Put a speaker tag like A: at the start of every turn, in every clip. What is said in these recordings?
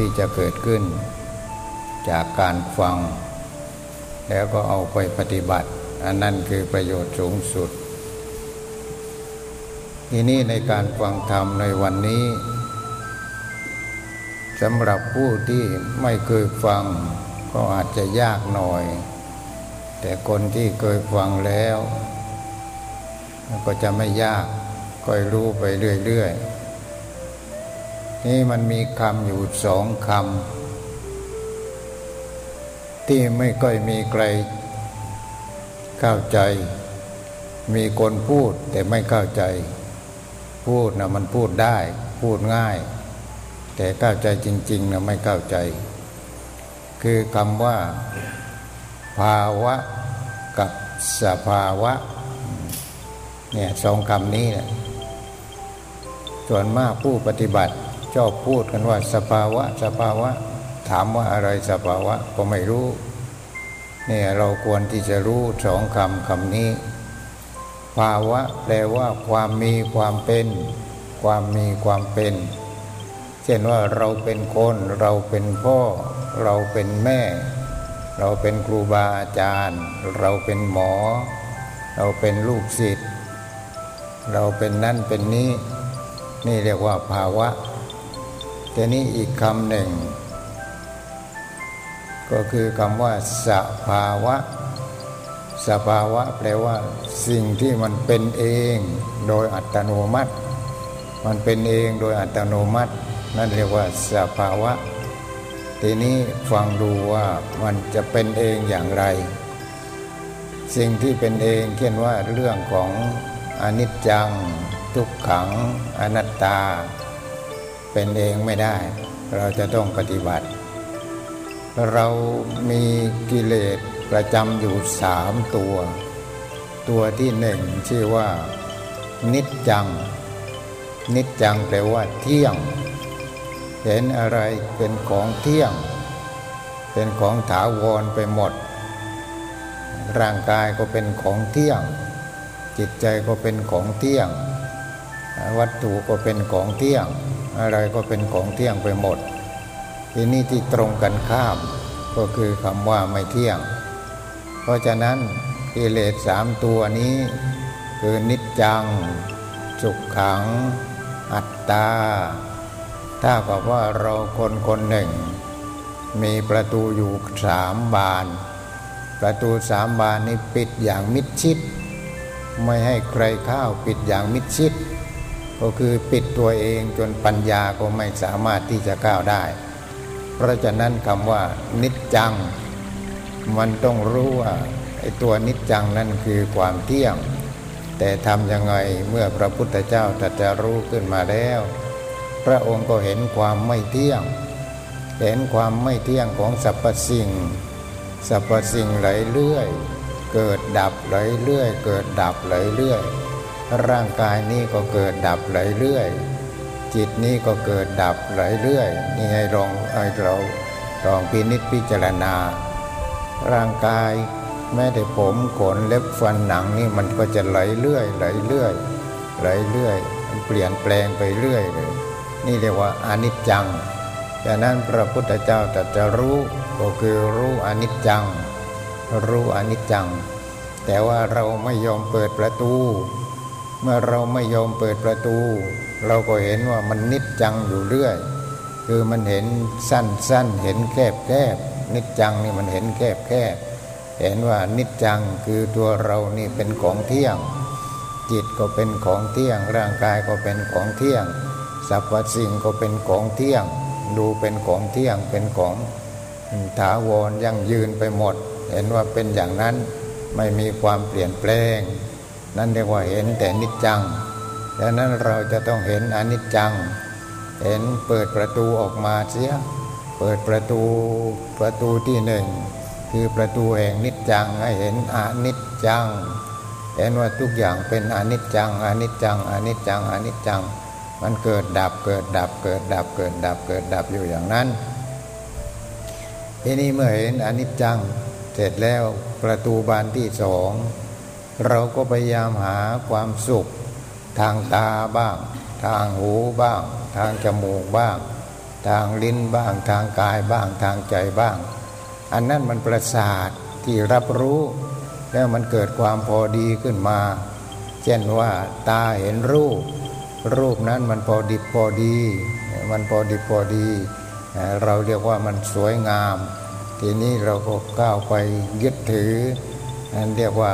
A: ที่จะเกิดขึ้น จากการฟัง แล้วก็เอาไปปฏิบัติ อันนั้นคือประโยชน์สูงสุด ทีนี้ในการฟังธรรมในวันนี้สำหรับผู้ที่ไม่เคยฟังก็อาจจะยากหน่อย แต่คนที่เคยฟังแล้ว ก็จะไม่ยากก็รู้ไปเรื่อยๆ นี่มันมีคำอยู่สองคำที่ไม่ค่อยมีใครเข้าใจ มีคนพูดแต่ไม่เข้าใจ พูดนะมันพูดได้ พูดง่าย แต่เข้าใจจริงๆนะไม่เข้าใจ คือคำว่า ภาวะกับสภาวะเนี่ยสองคำนี้นะส่วนมากผู้ปฏิบัติ ชอบพูดกันว่าสภาวะ สภาวะ ถามว่าอะไรสภาวะก็ไม่รู้เนี่ยเราควรที่จะรู้สองคำคำนี้ ภาวะแปลว่า ความมีความเป็น ความมีความเป็น เช่นว่าเราเป็นคนเราเป็นพ่อ เราเป็นแม่ เราเป็นครูบาอาจารย์ เราเป็นหมอ เราเป็นลูกศิษย์เราเป็นนั่นเป็นนี้ นี่เรียกว่าภาวะ แต่นี้อีกคำหนึ่ง ก็คือคำว่าสภาวะ สภาวะแปลว่า สิ่งที่มันเป็นเองโดยอัตโนมัติ มันเป็นเองโดยอัตโนมัติ นั่นเรียกว่าสภาวะ ทีนี้ฟังดูว่ามันจะเป็นเองอย่างไร สิ่งที่เป็นเองเช่นว่าเรื่องของอนิจจัง ทุกขัง อนัตตา เป็นเองไม่ได้ เราจะต้องปฏิบัติ เรามีกิเลสประจำอยู่สามตัว ตัวที่หนึ่งชื่อว่า นิจจัง นิจจังแปลว่าเที่ยง เห็นอะไรเป็นของเที่ยง เป็นของถาวรไปหมด ร่างกายก็เป็นของเที่ยง จิตใจก็เป็นของเที่ยง วัตถุก็เป็นของเที่ยง อะไรก็เป็นของเที่ยงไปหมด ทีนี้ที่ตรงกันข้าม ก็คือคำว่าไม่เที่ยง เพราะฉะนั้นกิเลสสามตัวนี้ คือนิจจัง สุขขัง อัตตา ถ้ากับว่าเราคนคนหนึ่ง มีประตูอยู่สามบาน ประตูสามบานนี้ปิดอย่างมิดชิด ไม่ให้ใครเข้าปิดอย่างมิดชิด ก็คือปิดตัวเองจนปัญญาก็ไม่สามารถที่จะก้าวได้ เพราะฉะนั้นคำว่านิจจัง มันต้องรู้ว่าไอ้ตัวนิจจังนั่นคือความเที่ยง แต่ทำยังไงเมื่อพระพุทธเจ้าตรัสรู้ขึ้นมาแล้ว พระองค์ก็เห็นความไม่เที่ยง เห็นความไม่เที่ยงของสรรพสิ่งสรรพสิ่งไหลเรื่อย เกิดดับไหลเรื่อย เกิดดับไหลเรื่อย ร่างกายนี้ก็เกิดดับไหลเรื่อย จิตนี้ก็เกิดดับไหลเรื่อย นี่ให้ลองให้เราลองพินิจพิจารณา ร่างกายแม้แต่ผมขนเล็บฟันหนังนี่มันก็จะไหลเรื่อยไหลเรื่อยไหลเรื่อยเปลี่ยนแปลงไปเรื่อยเลยนี่เรียกว่าอนิจจังดังนั้นพระพุทธเจ้าต่จะรู้ก็คือรู้อนิจจัง รู้อนิจจัง แต่ว่าเราไม่ยอมเปิดประตู เมื่อเราไม่ยอมเปิดประตู เราก็เห็นว่ามันนิจจังอยู่เรื่อย คือมันเห็นสั้นๆ เห็นแคบแคบนิจจังนี่มันเห็นแคบแคบเห็นว่านิจจังคือตัวเรานี่เป็นของเที่ยง จิตก็เป็นของเที่ยง ร่างกายก็เป็นของเที่ยงสรรพสิ่งก็เป็นของเที่ยง ดูเป็นของเที่ยงเป็นของถาวรยั่งยืนไปหมด เห็นว่าเป็นอย่างนั้นไม่มีความเปลี่ยนแปลง นั่นเรียกว่าเห็นแต่นิจจังดังนั้นเราจะต้องเห็นอนิจจัง เห็นเปิดประตูออกมาเสีย เปิดประตูประตูที่หนึ่งคือประตูแห่งนิจจังให้เห็นอนิจจัง เห็นว่าทุกอย่างเป็นอนิจจังอนิจจังอนิจจังอนิจจัง มันเกิดดับเกิดดับเกิดดับเกิดดับเกิดดับอยู่อย่างนั้นทีนี้เมื่อเห็นอนิจจังเสร็จแล้วประตูบานที่สอง เราก็พยายามหาความสุข ทางตาบ้าง ทางหูบ้าง ทางจมูกบ้าง ทางลิ้นบ้าง ทางกายบ้าง ทางใจบ้าง อันนั้นมันประสาทที่รับรู้ แล้วมันเกิดความพอดีขึ้นมา เช่นว่าตาเห็นรูป รูปนั้นมันพอดิบพอดี มันพอดิบพอดี เราเรียกว่ามันสวยงาม ทีนี้เราก็ก้าวไปยึดถือนั่นเรียกว่า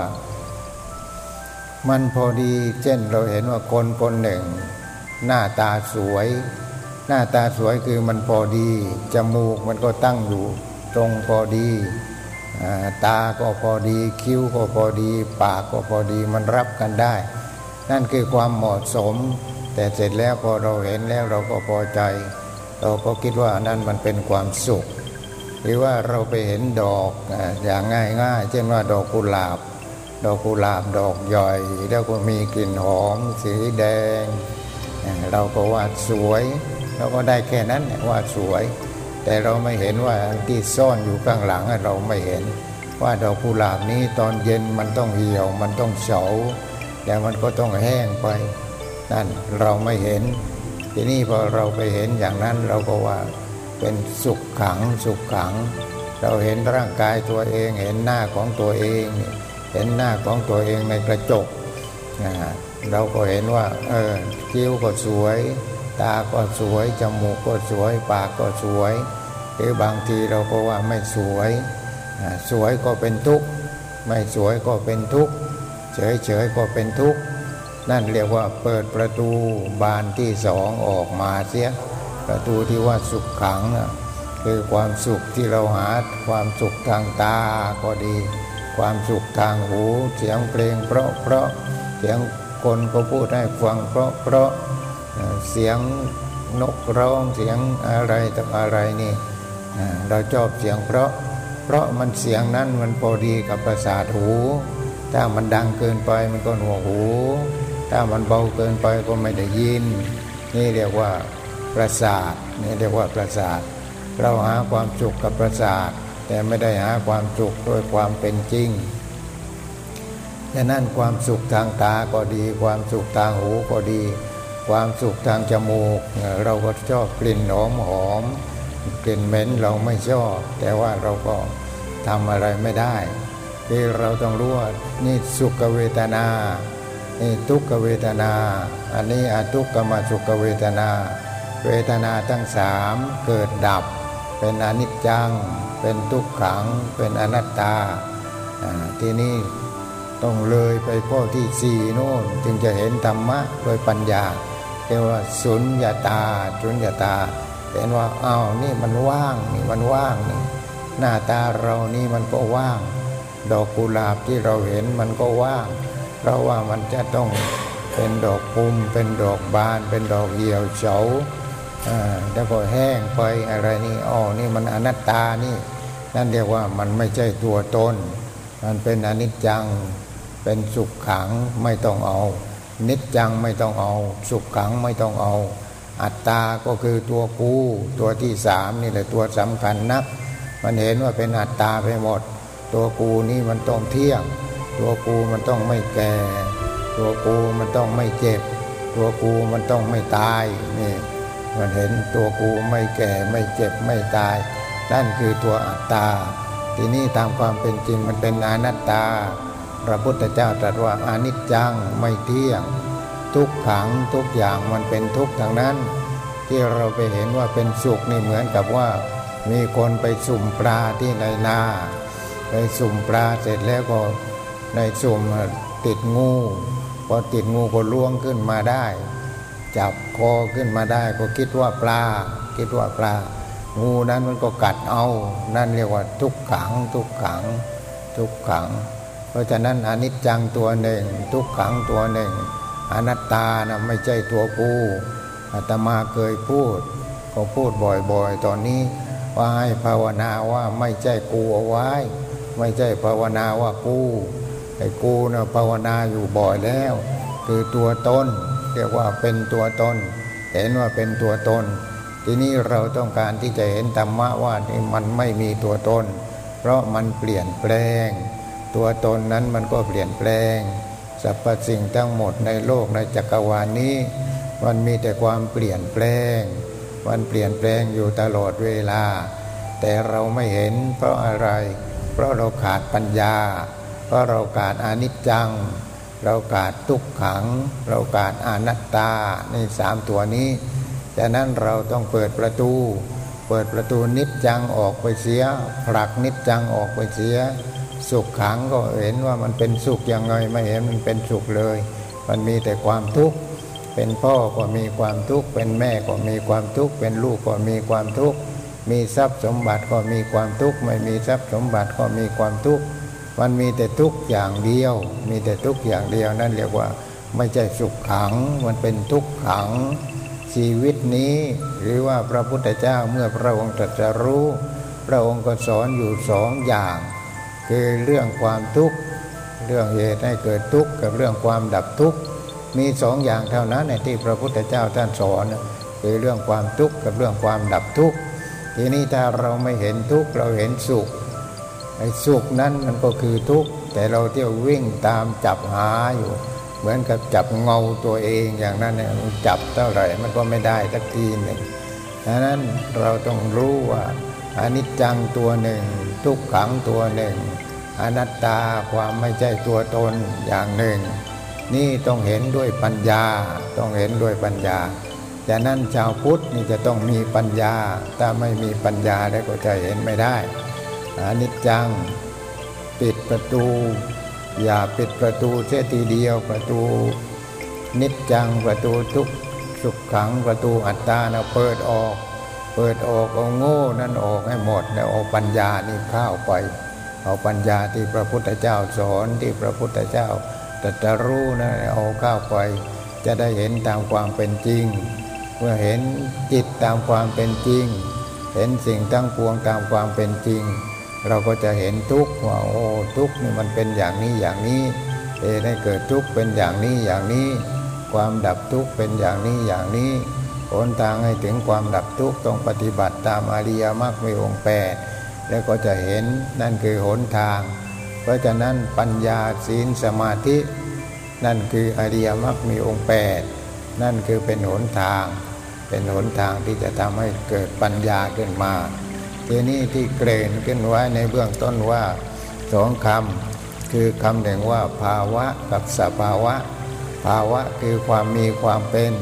A: มันพอดี เช่นเราเห็นว่าคนคนหนึ่ง หน้าตาสวย หน้าตาสวยคือมันพอดี จมูกมันก็ตั้งอยู่ ตรงพอดีตาก็พอดี คิ้วก็พอดี ปากก็พอดีมันรับกันได้ นั่นคือความเหมาะสม แต่เสร็จแล้วพอเราเห็นแล้วเราก็พอใจ เราก็คิดว่านั่นมันเป็นความสุข หรือว่าเราไปเห็นดอกอย่างง่ายๆ เช่นว่าดอกกุหลาบ ดอกกุหลาบดอกใหญ่แล้วก็มีกลิ่นหอมสีแดง เราก็ว่าสวยเราก็ได้แค่นั้นว่าสวย แต่เราไม่เห็นว่าที่ซ่อนอยู่ข้างหลังเราไม่เห็น ว่าดอกกุหลาบนี้ตอนเย็นมันต้องเหี่ยวมันต้องเฉาแล้วมันก็ต้องแห้งไปนั่นเราไม่เห็น ทีนี้พอเราไปเห็นอย่างนั้นเราก็ว่าเป็นสุขขังสุขขัง เราเห็นร่างกายตัวเองเห็นหน้าของตัวเองเเห็นหน้าของตัวเองในกระจกนะเราก็เห็นว่า เออคิ้วก็สวย ตาก็สวย จมูกก็สวย ปากก็สวย หรือบางทีเราก็ว่าไม่สวย สวยก็เป็นทุกข์ ไม่สวยก็เป็นทุกข์ เฉยเฉยก็เป็นทุกข์ นั่นเรียกว่าเปิดประตูบานที่สองออกมาเสีย ประตูที่ว่าสุขขังคือความสุขที่เราหาความสุขทางตาก็ดี ความสุขทางหู เสียงเพลงเพราะเพราะเสียงคนก็พูดให้ฟังเพราะเพราะเสียงนกร้องเสียงอะไรต่ออะไรนี่เราชอบเสียงเพราะ เพราะมันเสียงนั้นมันพอดีกับประสาทหู ถ้ามันดังเกินไปมันก็หนวกหู ถ้ามันเบาเกินไปก็ไม่ได้ยิน นี่เรียกว่าประสาทนี่เรียกว่าประสาท เราหาความสุขกับประสาท แต่ไม่ได้หาความสุขด้วยความเป็นจริงดังนั้นความสุขทางตาก็ดี ความสุขทางหูก็ดี ความสุขทางจมูก เราก็ชอบกลิ่นหอมหอมกลิ่นเหม็นเราไม่ชอบ แต่ว่าเราก็ทำอะไรไม่ได้ที่เราต้องรู้ว่านี่สุขเวทนา นี่ทุกขเวทนา อันนี้อทุกขมาสุขเวทนา เวทนาทั้งสามเกิดดับ เป็นอนิจจัง เป็นทุกขัง เป็นอนัตตา ทีนี้ต้องเลยไปข้อที่สี่โน่นจึงจะเห็นธรรมะโดยปัญญาเรียกว่าสุญญาตาสุญญาตา เห็นว่าอ้าวนี่มันว่างนี่มันว่างนี่หน้าตาเรานี่มันก็ว่าง ดอกกุหลาบที่เราเห็นมันก็ว่าง เพราะว่ามันจะต้องเป็นดอกปุ่มเป็นดอกบาน เป็นดอกเหี่ยวเฉา แล้วก็แห้งไปอะไรนี่อ๋อนี่มันอนัตตานี่ นั่นเรียกว่ามันไม่ใช่ตัวตน มันเป็นอนิจจัง เป็นสุขขังไม่ต้องเอา นิจจังไม่ต้องเอา สุขขังไม่ต้องเอา อัตตาก็คือตัวกูตัวที่สามนี่แหละตัวสำคัญนัก มันเห็นว่าเป็นอัตตาไปหมด ตัวกูนี่มันต้องเที่ยง ตัวกูมันต้องไม่แก่ ตัวกูมันต้องไม่เจ็บ ตัวกูมันต้องไม่ตายนี่ มันเห็นตัวกูไม่แก่ไม่เจ็บไม่ตาย นั่นคือตัวอัตตา ทีนี้ตามความเป็นจริงมันเป็นอนัตตา พระพุทธเจ้าตรัสว่าอนิจจังไม่เที่ยง ทุกขังทุกอย่างมันเป็นทุกข์ทางนั้น ที่เราไปเห็นว่าเป็นสุขนี่เหมือนกับว่า มีคนไปสุ่มปลาที่ในนาไปสุ่มปลาเสร็จแล้วก็ในสุ่มติดงูพอติดงูก็ล่วงขึ้นมาได้ จับคอขึ้นมาได้ก็คิดว่าปลา คิดว่าปลา งูนั้นมันก็กัดเอา นั่นเรียกว่าทุกขัง ทุกขัง ทุกขัง เพราะฉะนั้นอนิจจังตัวหนึ่ง ทุกขังตัวหนึ่ง อนัตตานะไม่ใช่ตัวกูอาตมาเคยพูด ก็พูดบ่อยๆ ตอนนี้ว่าให้ภาวนาว่าไม่ใช่กูเอาไว้ ไม่ใช่ภาวนาว่ากูไอ้กูนะภาวนาอยู่บ่อยแล้ว คือตัวตน เรียกว่าเป็นตัวตน เห็นว่าเป็นตัวตน ทีนี้เราต้องการที่จะเห็นธรรมะว่านี่มันไม่มีตัวตน เพราะมันเปลี่ยนแปลง ตัวตนนั้นมันก็เปลี่ยนแปลงสรรพสิ่งทั้งหมดในโลกในจักรวาลนี้ มันมีแต่ความเปลี่ยนแปลง มันเปลี่ยนแปลงอยู่ตลอดเวลา แต่เราไม่เห็นเพราะอะไร เพราะเราขาดปัญญา เพราะเราขาดอนิจจัง เราขาดทุกขัง เราขาดอนัตตาในสามตัวนี้ฉะนั้นเราต้องเปิดประตู เปิดประตูนิจจังออกไปเสีย ผลักนิจจังออกไปเสีย สุขขังก็เห็นว่ามันเป็นสุขยังไงไม่เห็นมันเป็นสุขเลย มันมีแต่ความทุกข์เป็นพ่อก็มีความทุกข์เป็นแม่ก็มีความทุกข์เป็นลูกก็มีความทุกข์มีทรัพย์สมบัติก็มีความทุกข์ไม่มีทรัพย์สมบัติก็มีความทุกข์ มันมีแต่ทุกข์อย่างเดียว มีแต่ทุกข์อย่างเดียวนั่นเรียกว่าไม่ใช่สุขขัง มันเป็นทุกข์ขัง ชีวิตนี้ หรือว่าพระพุทธเจ้าเมื่อพระองค์ตรัสรู้ พระองค์ก็สอนอยู่สองอย่าง คือเรื่องความทุกข์เรื่องเหตุให้เกิดทุกข์กับเรื่องความดับทุกข์มีสองอย่างเท่านั้นในที่พระพุทธเจ้าท่านสอนคือเรื่องความทุกข์กับเรื่องความดับทุกข์ทีนี้ถ้าเราไม่เห็นทุกข์เราเห็นสุข ไอ้สุขนั้นมันก็คือทุกข์แต่เราเที่ยววิ่งตามจับหาอยู่ เหมือนกับจับเงาตัวเองอย่างนั้นเนี่ยจับเท่าไหร่มันก็ไม่ได้สักทีหนึ่งดังนั้นเราต้องรู้ว่าอนิจจังตัวหนึ่ง ทุกขังตัวหนึ่ง อนัตตาความไม่ใช่ตัวตนอย่างหนึ่ง นี่ต้องเห็นด้วยปัญญาต้องเห็นด้วยปัญญาจากนั้นชาวพุทธนี่จะต้องมีปัญญา ถ้าไม่มีปัญญาแล้วก็จะเห็นไม่ได้ อนิจจัง ปิดประตู อย่าปิดประตูเสียทีเดียวประตู นิจจังประตูทุกสุขขังประตูอัตตานะเปิดออก เปิดออกเอาโง่นั่นออกให้หมดแล้วเอาปัญญานี่เข้าไป เอาปัญญาที่พระพุทธเจ้าสอนที่พระพุทธเจ้าตรัสรู้นะเอาเข้าไป จะได้เห็นตามความเป็นจริง เมื่อเห็นจิตตามความเป็นจริง เห็นสิ่งตั้งปวงตามความเป็นจริง เราก็จะเห็นทุกข์ว่าโอ้ทุกข์นี่มันเป็นอย่างนี้อย่างนี้เอได้เกิดทุกข์เป็นอย่างนี้อย่างนี้ ความดับทุกข์เป็นอย่างนี้อย่างนี้หนทางให้ถึงความดับทุกข์ต้องปฏิบัติตามอริยมรรคมีองค์แปดแล้วก็จะเห็นนั่นคือหนทาง เพราะฉะนั้นปัญญาศีลสมาธิ นั่นคืออริยมรรคมีองค์แปดนั่นคือเป็นหนทาง เป็นหนทางที่จะทำให้เกิดปัญญาขึ้นมา ทีนี้ที่เกรนขึ้นไว้ในเบื้องต้นว่าสองคำคือคำหนึ่งว่าภาวะกับสภาวะ ภาวะคือความมีความเป็น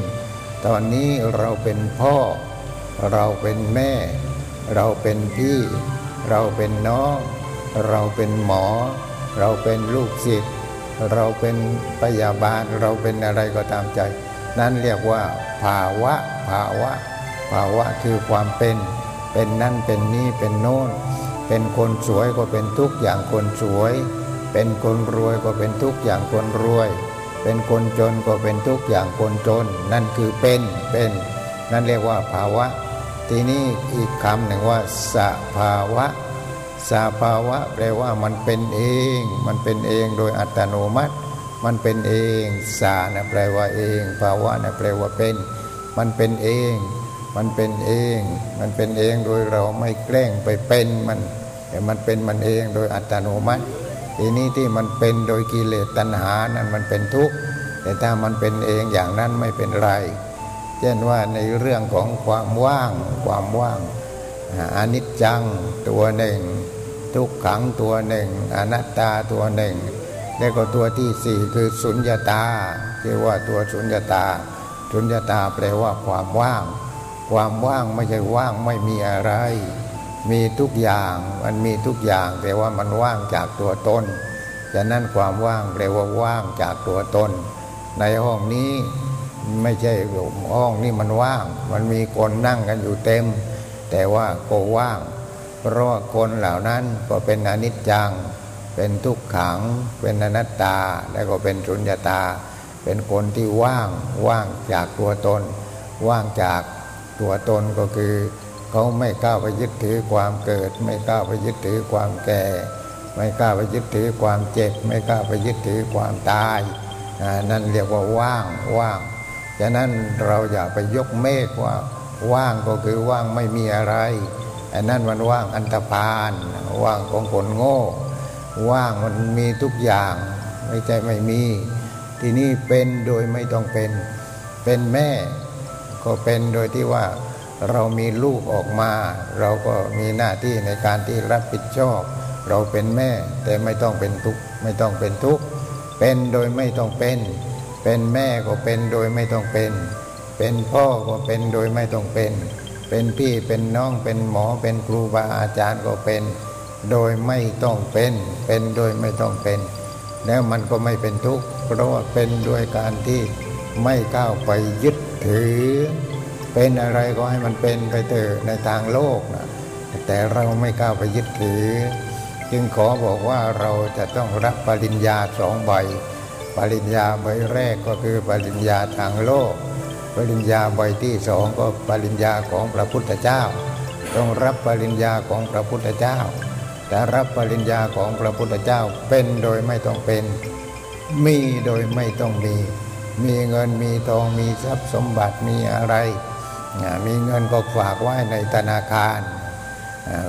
A: ตอนนี้เราเป็นพ่อ เราเป็นแม่ เราเป็นพี่ เราเป็นน้อง เราเป็นหมอ เราเป็นลูกศิษย์เราเป็นพยาบาลเราเป็นอะไรก็ตามใจ นั่นเรียกว่า ภาวะ ภาวะ ภาวะคือความเป็น เป็นนั่นเป็นนี่เป็นโน้นเป็นคนสวยก็เป็นทุกอย่างคนสวย เป็นคนรวยก็เป็นทุกอย่างคนรวย เป็นคนจนก็เป็นทุกอย่างคนจน นั่นคือเป็นเป็น นั่นเรียกว่าภาวะ ทีนี้อีกคำหนึ่งว่าสภาวะสภาวะแปลว่ามันเป็นเอง มันเป็นเองโดยอัตโนมัติ มันเป็นเอง สานะแปลว่าเอง ภาวะนะแปลว่าเป็น มันเป็นเอง มันเป็นเอง มันเป็นเองโดยเราไม่แกล้งไปเป็นมันแต่มันเป็นมันเองโดยอัตโนมัติทีนี้ที่มันเป็นโดยกิเลสตัณหานั้นมันเป็นทุกข์แต่ถ้ามันเป็นเองอย่างนั้นไม่เป็นไร เช่นว่าในเรื่องของความว่างความว่างอนิจจังตัวหนึ่ง ทุกขังตัวหนึ่ง อนัตตาตัวหนึ่ง แล้วก็ตัวที่สี่คือสุญญตาที่ว่าตัวสุญญตา สุญญตาแปลว่าความว่าง ความว่างไม่ใช่ว่างไม่มีอะไร มีทุกอย่างมันมีทุกอย่างแต่ว่ามันว่างจากตัวตนฉะนั้นความว่างแปลว่าว่างจากตัวตน ในห้องนี้ไม่ใช่ห้องนี้มันว่าง มันมีคนนั่งกันอยู่เต็ม แต่ว่าก็ว่าง เพราะคนเหล่านั้นก็เป็นอนิจจัง เป็นทุกขัง เป็นอนัตตา แล้วก็เป็นสุญญตา เป็นคนที่ว่างว่างจากตัวตน ว่างจาก ตัวตนก็คือ เขาไม่กล้าไปยึดถือความเกิด ไม่กล้าไปยึดถือความแก่ ไม่กล้าไปยึดถือความเจ็บ ไม่กล้าไปยึดถือความตายนั่นเรียกว่าว่างว่างฉะนั้นเราอย่าไปยกเมฆว่าว่างก็คือว่างไม่มีอะไรอันนั้นมันว่างอันตรพานว่างของคนโง่ ว่างมันมีทุกอย่าง ไม่ใช่ไม่มี ที่นี่เป็นโดยไม่ต้องเป็น เป็นแม่ ก็เป็นโดยที่ว่าเรามีลูกออกมา เราก็มีหน้าที่ในการที่รับผิดชอบ เราเป็นแม่แต่ไม่ต้องเป็นทุกข์ไม่ต้องเป็นทุกข์เป็นโดยไม่ต้องเป็น เป็นแม่ก็เป็นโดยไม่ต้องเป็น เป็นพ่อก็เป็นโดยไม่ต้องเป็น เป็นพี่เป็นน้องเป็นหมอเป็นครูบาอาจารย์ก็เป็น โดยไม่ต้องเป็น เป็นโดยไม่ต้องเป็น แล้วมันก็ไม่เป็นทุกข์เพราะว่าเป็นด้วยการที่ไม่ก้าวไปยึด ถือเป็นอะไรก็ให้มันเป็นไปเถอะในทางโลกนะแต่เราไม่กล้าไปยึดถือ จึงขอบอกว่าเราจะต้องรับปริญญาสองใบ ปริญญาใบแรกก็คือปริญญาทางโลก ปริญญาใบที่สองก็ปริญญาของพระพุทธเจ้า ต้องรับปริญญาของพระพุทธเจ้าแต่รับปริญญาของพระพุทธเจ้าเป็นโดยไม่ต้องเป็น มีโดยไม่ต้องมี มีเงินมีทองมีทรัพย์สมบัติมีอะไร มีเงินก็ฝากไว้ในธนาคาร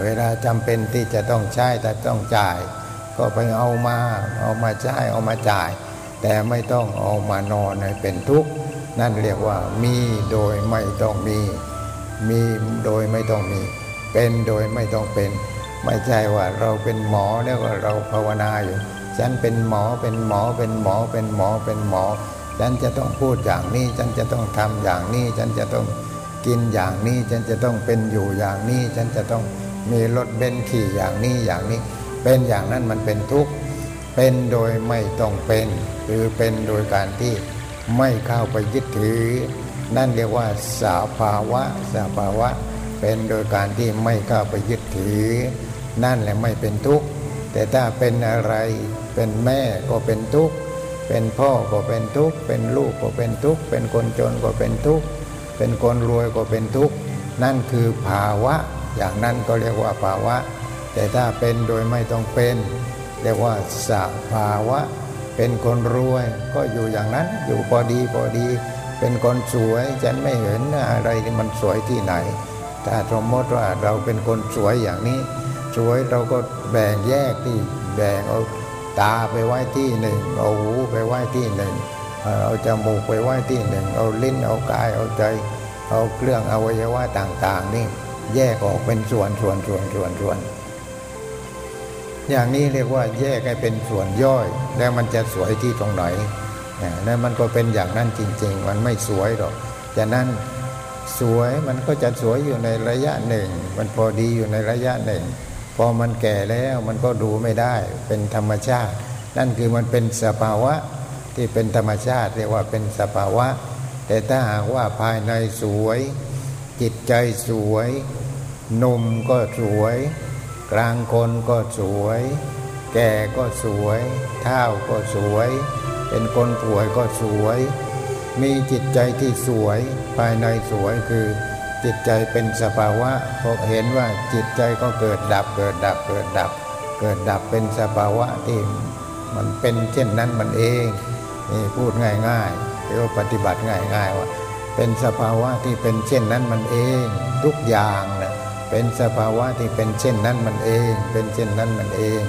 A: เวลาจำเป็นที่จะต้องใช้แต่ต้องจ่าย ก็ไปเอามาเอามาใช้เอามาจ่าย แต่ไม่ต้องเอามานอนเป็นทุกข์นั่นเรียกว่ามีโดยไม่ต้องมี มีโดยไม่ต้องมี เป็นโดยไม่ต้องเป็น ไม่ใช่ว่าเราเป็นหมอแล้วก็เราภาวนาอยู่ ฉันเป็นหมอเป็นหมอเป็นหมอเป็นหมอเป็นหมอ ฉันจะต้องพูดอย่างนี้ ฉันจะต้องทำอย่างนี้ ฉันจะต้องกินอย่างนี้ ฉันจะต้องเป็นอยู่อย่างนี้ ฉันจะต้องมีรถเบนซ์ขี่อย่างนี้อย่างนี้ เป็นอย่างนั้นมันเป็นทุกข์เป็นโดยไม่ต้องเป็นคือเป็นโดยการที่ไม่เข้าไปยึดถือ นั่นเรียกว่าสาภาวะสาภาวะ เป็นโดยการที่ไม่เข้าไปยึดถือ นั่นแหละไม่เป็นทุกข์แต่ถ้าเป็นอะไรเป็นแม่ก็เป็นทุกข์ เป็นพ่อก็เป็นทุกข์เป็นลูกก็เป็นทุกข์เป็นคนจนก็เป็นทุกข์เป็นคนรวยก็เป็นทุกข์นั่นคือภาวะ อย่างนั้นก็เรียกว่าภาวะ แต่ถ้าเป็นโดยไม่ต้องเป็น เรียกว่าสภาวะ เป็นคนรวยก็อยู่อย่างนั้นอยู่พอดีพอดี เป็นคนสวยฉันไม่เห็นอะไรที่มันสวยที่ไหน ถ้าสมมติว่าเราเป็นคนสวยอย่างนี้ สวยเราก็แบ่งแยกที่แบ่งเอา ตาไปไว้ที่หนึ่ง เอาหูไปไว้ที่หนึ่ง เอาจมูกไปไว้ที่หนึ่ง เอาลิ้น เอากาย เอาใจ เอาเครื่องอวัยวะต่าง ๆ นี่แยกออกเป็นส่วนส่วนส่วนส่วนส่วน อย่างนี้เรียกว่าแยกให้เป็นส่วนย่อย แล้วมันจะสวยที่ตรงไหนแล้วมันก็เป็นอย่างนั้นจริง ๆ มันไม่สวยหรอกฉะนั้นสวยมันก็จะสวยอยู่ในระยะหนึ่ง มันพอดีอยู่ในระยะหนึ่ง พอมันแก่แล้วมันก็ดูไม่ได้เป็นธรรมชาติ นั่นคือมันเป็นสภาวะที่เป็นธรรมชาติ เรียกว่าเป็นสภาวะ แต่ถ้าหากว่าภายในสวย จิตใจสวยหนุ่มก็สวย กลางคนก็สวย แก่ก็สวยเท่าก็สวย เป็นคนป่วยก็สวย มีจิตใจที่สวย ภายในสวยคือ จิตใจเป็นสภาวะพอเห็นว่าจิตใจก็เกิดดับเกิดดับเกิดดับ เกิดดับเป็นสภาวะที่มันเป็นเช่นนั้นมันเองนี่พูดง่ายๆเรียกว่าปฏิบัติง่ายๆว่า เป็นสภาวะที่เป็นเช่นนั้นมันเองทุกอย่างนะเป็นสภาวะที่เป็นเช่นนั้นมันเอง เป็นเช่นนั้นมันเอง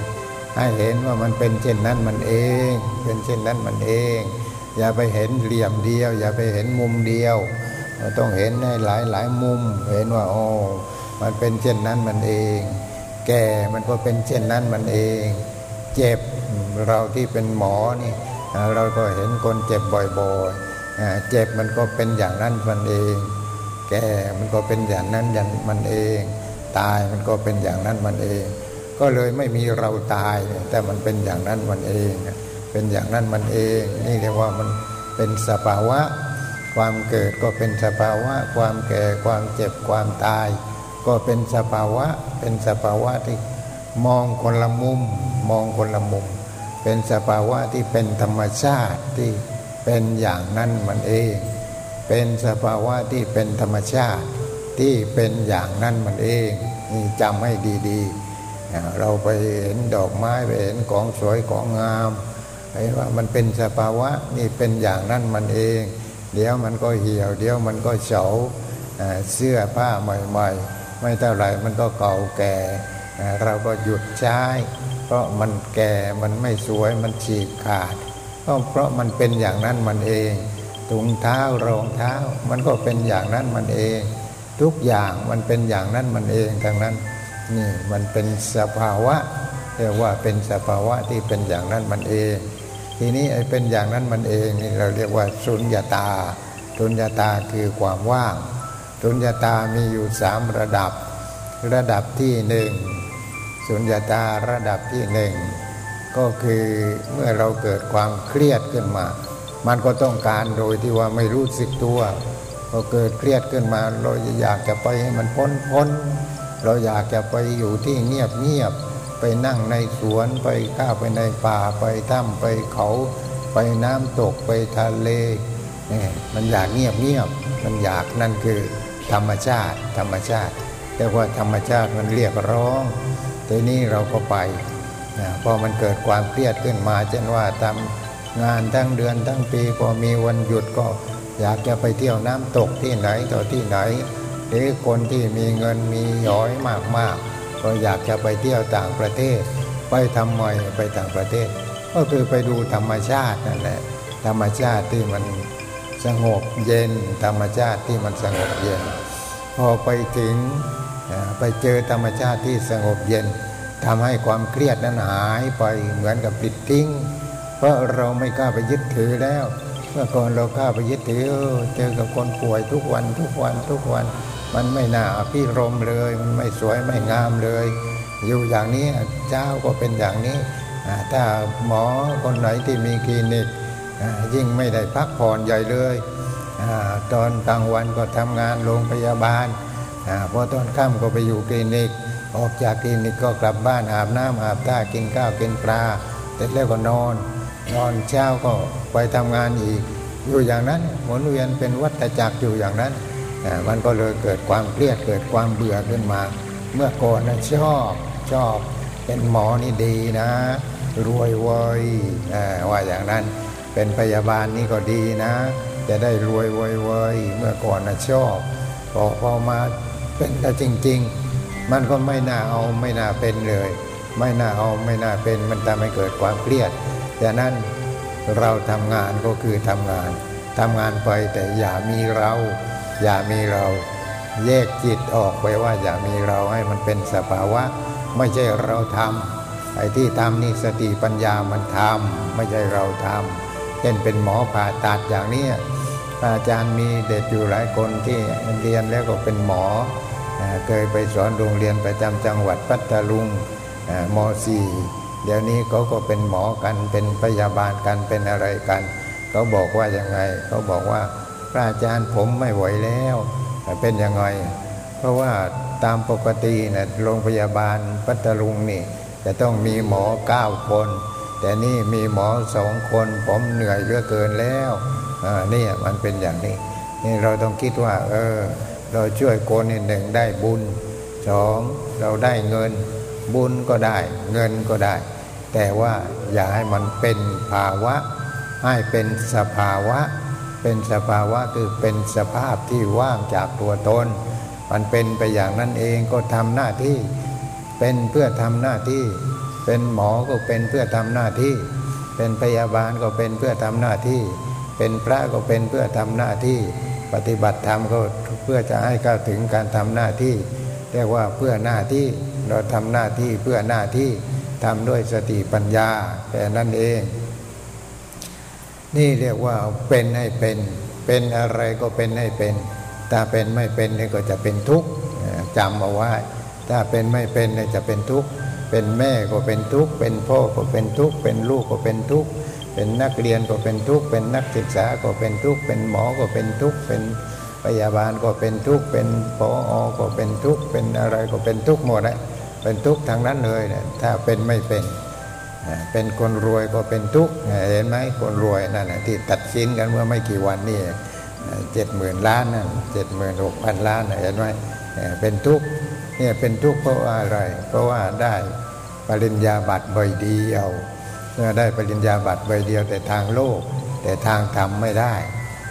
A: ให้เห็นว่ามันเป็นเช่นนั้นมันเอง เป็นเช่นนั้นมันเอง อย่าไปเห็นเหลี่ยมเดียว อย่าไปเห็นมุมเดียว เราต้องเห็นในหลายหลายมุม เห็นว่าโอ้มันเป็นเช่นนั้นมันเอง แก่มันก็เป็นเช่นนั้นมันเอง เจ็บเราที่เป็นหมอนี่เราก็เห็นคนเจ็บบ่อยๆเจ็บมันก็เป็นอย่างนั้นมันเอง แก่มันก็เป็นอย่างนั้นอย่างมันเอง ตายมันก็เป็นอย่างนั้นมันเอง ก็เลยไม่มีเราตาย แต่มันเป็นอย่างนั้นมันเอง เป็นอย่างนั้นมันเอง นี่เรียกว่ามันเป็นสภาวะ ความเกิดก็เป็นสภาวะ ความแก่ความเจ็บความตาย ก็เป็นสภาวะ เป็นสภาวะที่มองคนละมุม มองคนละมุม เป็นสภาวะที่เป็นธรรมชาติที่เป็นอย่างนั้นมันเอง เป็นสภาวะที่เป็นธรรมชาติที่เป็นอย่างนั้นมันเองนี่จำให้ดีๆ เราไปเห็นดอกไม้ไปเห็นของสวยของงามเห็นว่ามันเป็นสภาวะนี่เป็นอย่างนั้นมันเอง เดี๋ยวมันก็เหี่ยว เดี๋ยวมันก็เฉาเสื้อผ้าใหม่ ๆ ไม่เท่าไหร่มันก็เก่าแก่ เราก็หยุดใช้ เพราะมันแก่มันไม่สวยมันฉีกขาดก็เพราะมันเป็นอย่างนั้นมันเองถุงเท้ารองเท้า มันก็เป็นอย่างนั้นมันเอง ทุกอย่างมันเป็นอย่างนั้นมันเองทั้งนั้นนี่มันเป็นสภาวะเรียกว่าเป็นสภาวะที่เป็นอย่างนั้นมันเอง ทีนี้ไอ้เป็นอย่างนั้นมันเองนี่เราเรียกว่าสุญญาตาสุญญาตาคือความว่างสุญญาตามีอยู่สามระดับ ระดับที่หนึ่งสุญญาตาระดับที่หนึ่งก็คือเมื่อเราเกิดความเครียดขึ้นมา มันก็ต้องการโดยที่ว่าไม่รู้สึกตัวพอเกิดเครียดขึ้นมาเราอยากจะไปให้มันพ้นพ้นเราอยากจะไปอยู่ที่เงียบเงียบ ไปนั่งในสวนไปข้าไปในป่าไปถ้ำไปเขา ไปน้ำตกไปทะเลนี่มันอยากเงียบเงียบมันอยากนั่นคือธรรมชาติ ธรรมชาติแต่ว่าธรรมชาติมันเรียกร้องทีนี้เราก็ไปนะพอมันเกิดความเครียดขึ้นมาเช่นว่าทำงานทั้งเดือนทั้งปีพอมีวันหยุดก็อยากจะไปเที่ยวน้ำตกที่ไหนต่อที่ไหนหรือคนที่มีเงินมีย้อยมากๆ ก็อยากจะไปเที่ยวต่างประเทศ ไปทำไมไปต่างประเทศ ก็คือไปดูธรรมชาตินั่นแหละธรรมชาติที่มันสงบเย็น ธรรมชาติที่มันสงบเย็น พอไปถึงไปเจอธรรมชาติที่สงบเย็นทำให้ความเครียดนั้นหายไปเหมือนกับปิดทิ้ง เพราะเราไม่กล้าไปยึดถือแล้วเมื่อก่อนเรากล้าไปยึดถือเจอกับคนป่วยทุกวันทุกวันทุกวัน มันไม่น่าพิรมเลย มันไม่สวยไม่งามเลย อยู่อย่างนี้เจ้าก็เป็นอย่างนี้ถ้าหมอคนไหนที่มีคลินิกยิ่งไม่ได้พักผ่อนใหญ่เลยตอนกลางวันก็ทำงานโรงพยาบาลพอตอนค่ำก็ไปอยู่คลินิก ออกจากคลินิกก็กลับบ้านอาบน้ำอาบท่ากินข้าวกินปลาเสร็จแล้วก็นอน นอนเช้าก็ไปทำงานอีก อยู่อย่างนั้นหมุนเวียนเป็นวัฏจักรอยู่อย่างนั้น มันก็เลยเกิดความเครียดเกิดความเบื่อขึ้นมา เมื่อก่อนนะชอบชอบเป็นหมอนี่ดีนะ รวยเว้ยว่าอย่างนั้นเป็นพยาบาลนี่ก็ดีนะ จะได้รวยเว้ยเมื่อก่อนนะชอบพอพอมาเป็นแต่จริง ๆ มันก็ไม่น่าเอาไม่น่าเป็นเลย ไม่น่าเอาไม่น่าเป็นมันทำให้เกิดความเครียดดังนั้นเราทำงานก็คือทำงานทำงานไปแต่อย่ามีเรา อย่ามีเราแยกจิตออกไปว่าอย่ามีเราให้มันเป็นสภาวะ ไม่ใช่เราทำไอ้ที่ทำนี่สติปัญญามันทำไม่ใช่เราทำเช่นเป็นหมอผ่าตัดอย่างนี้อาจารย์มีเด็กอยู่หลายคนที่เรียนแล้วก็เป็นหมอ เคยไปสอนโรงเรียนประจำจังหวัดพัทลุงม .4 เดี๋ยวนี้เขาก็เป็นหมอกันเป็นพยาบาลกันเป็นอะไรกัน เขาบอกว่ายังไง เขาบอกว่า พระอาจารย์ผมไม่ไหวแล้วเป็นยังไง เพราะว่าตามปกตินะโรงพยาบาลพัทลุงนี่ จะต้องมีหมอเก้าคน แต่นี่มีหมอสองคน ผมเหนื่อยเหลือเกินแล้วนี่มันเป็นอย่างนี้ นี่เราต้องคิดว่า เออ เราช่วยคนหนึ่งได้บุญสองเราได้เงินบุญก็ได้ เงินก็ได้ แต่ว่าอย่าให้มันเป็นภาวะ ให้เป็นสภาวะ เป็นสภาวะคือเป็นสภาพที่ว่างจากตัวตน มันเป็นไปอย่างนั้นเองก็ทำหน้าที่ เป็นเพื่อทำหน้าที่ เป็นหมอก็เป็นเพื่อทำหน้าที่ เป็นพยาบาลก็เป็นเพื่อทำหน้าที่ เป็นพระก็เป็นเพื่อทำหน้าที่ ปฏิบัติธรรมก็เพื่อจะให้เข้าถึงการทำหน้าที่ เรียกว่าเพื่อหน้าที่เราทำหน้าที่เพื่อหน้าที่ทำด้วยสติปัญญาแต่นั่นเอง นี่เรียกว่าเป็นให้เป็น เป็นอะไรก็เป็นให้เป็น ถ้าเป็นไม่เป็นนี่ก็จะเป็นทุกข์จำเอาไว้ ถ้าเป็นไม่เป็นนี่จะเป็นทุกข์ เป็นแม่ก็เป็นทุกข์ เป็นพ่อก็เป็นทุกข์ เป็นลูกก็เป็นทุกข์ เป็นนักเรียนก็เป็นทุกข์ เป็นนักศึกษาก็เป็นทุกข์ เป็นหมอก็เป็นทุกข์ เป็นพยาบาลก็เป็นทุกข์ เป็นปออก็เป็นทุกข์ เป็นอะไรก็เป็นทุกข์หมดเลยเป็นทุกข์ทางนั้นเลยเนี่ยถ้าเป็นไม่เป็น เป็นคนรวยก็เป็นทุกข์เห็นไหมคนรวยนั่นที่ตัดสินกันเมื่อไม่กี่วันนี่เจ็ดหมื่นล้านนั่นเจ็ดหมื่นหกพันล้านเห็นไหมเป็นทุกข์เนี่ยเป็นทุกข์เพราะอะไร เพราะว่าได้ปริญญาบัตรใบเดียวเมื่อได้ปริญญาบัตรใบเดียวแต่ทางโลก แต่ทางธรรมไม่ได้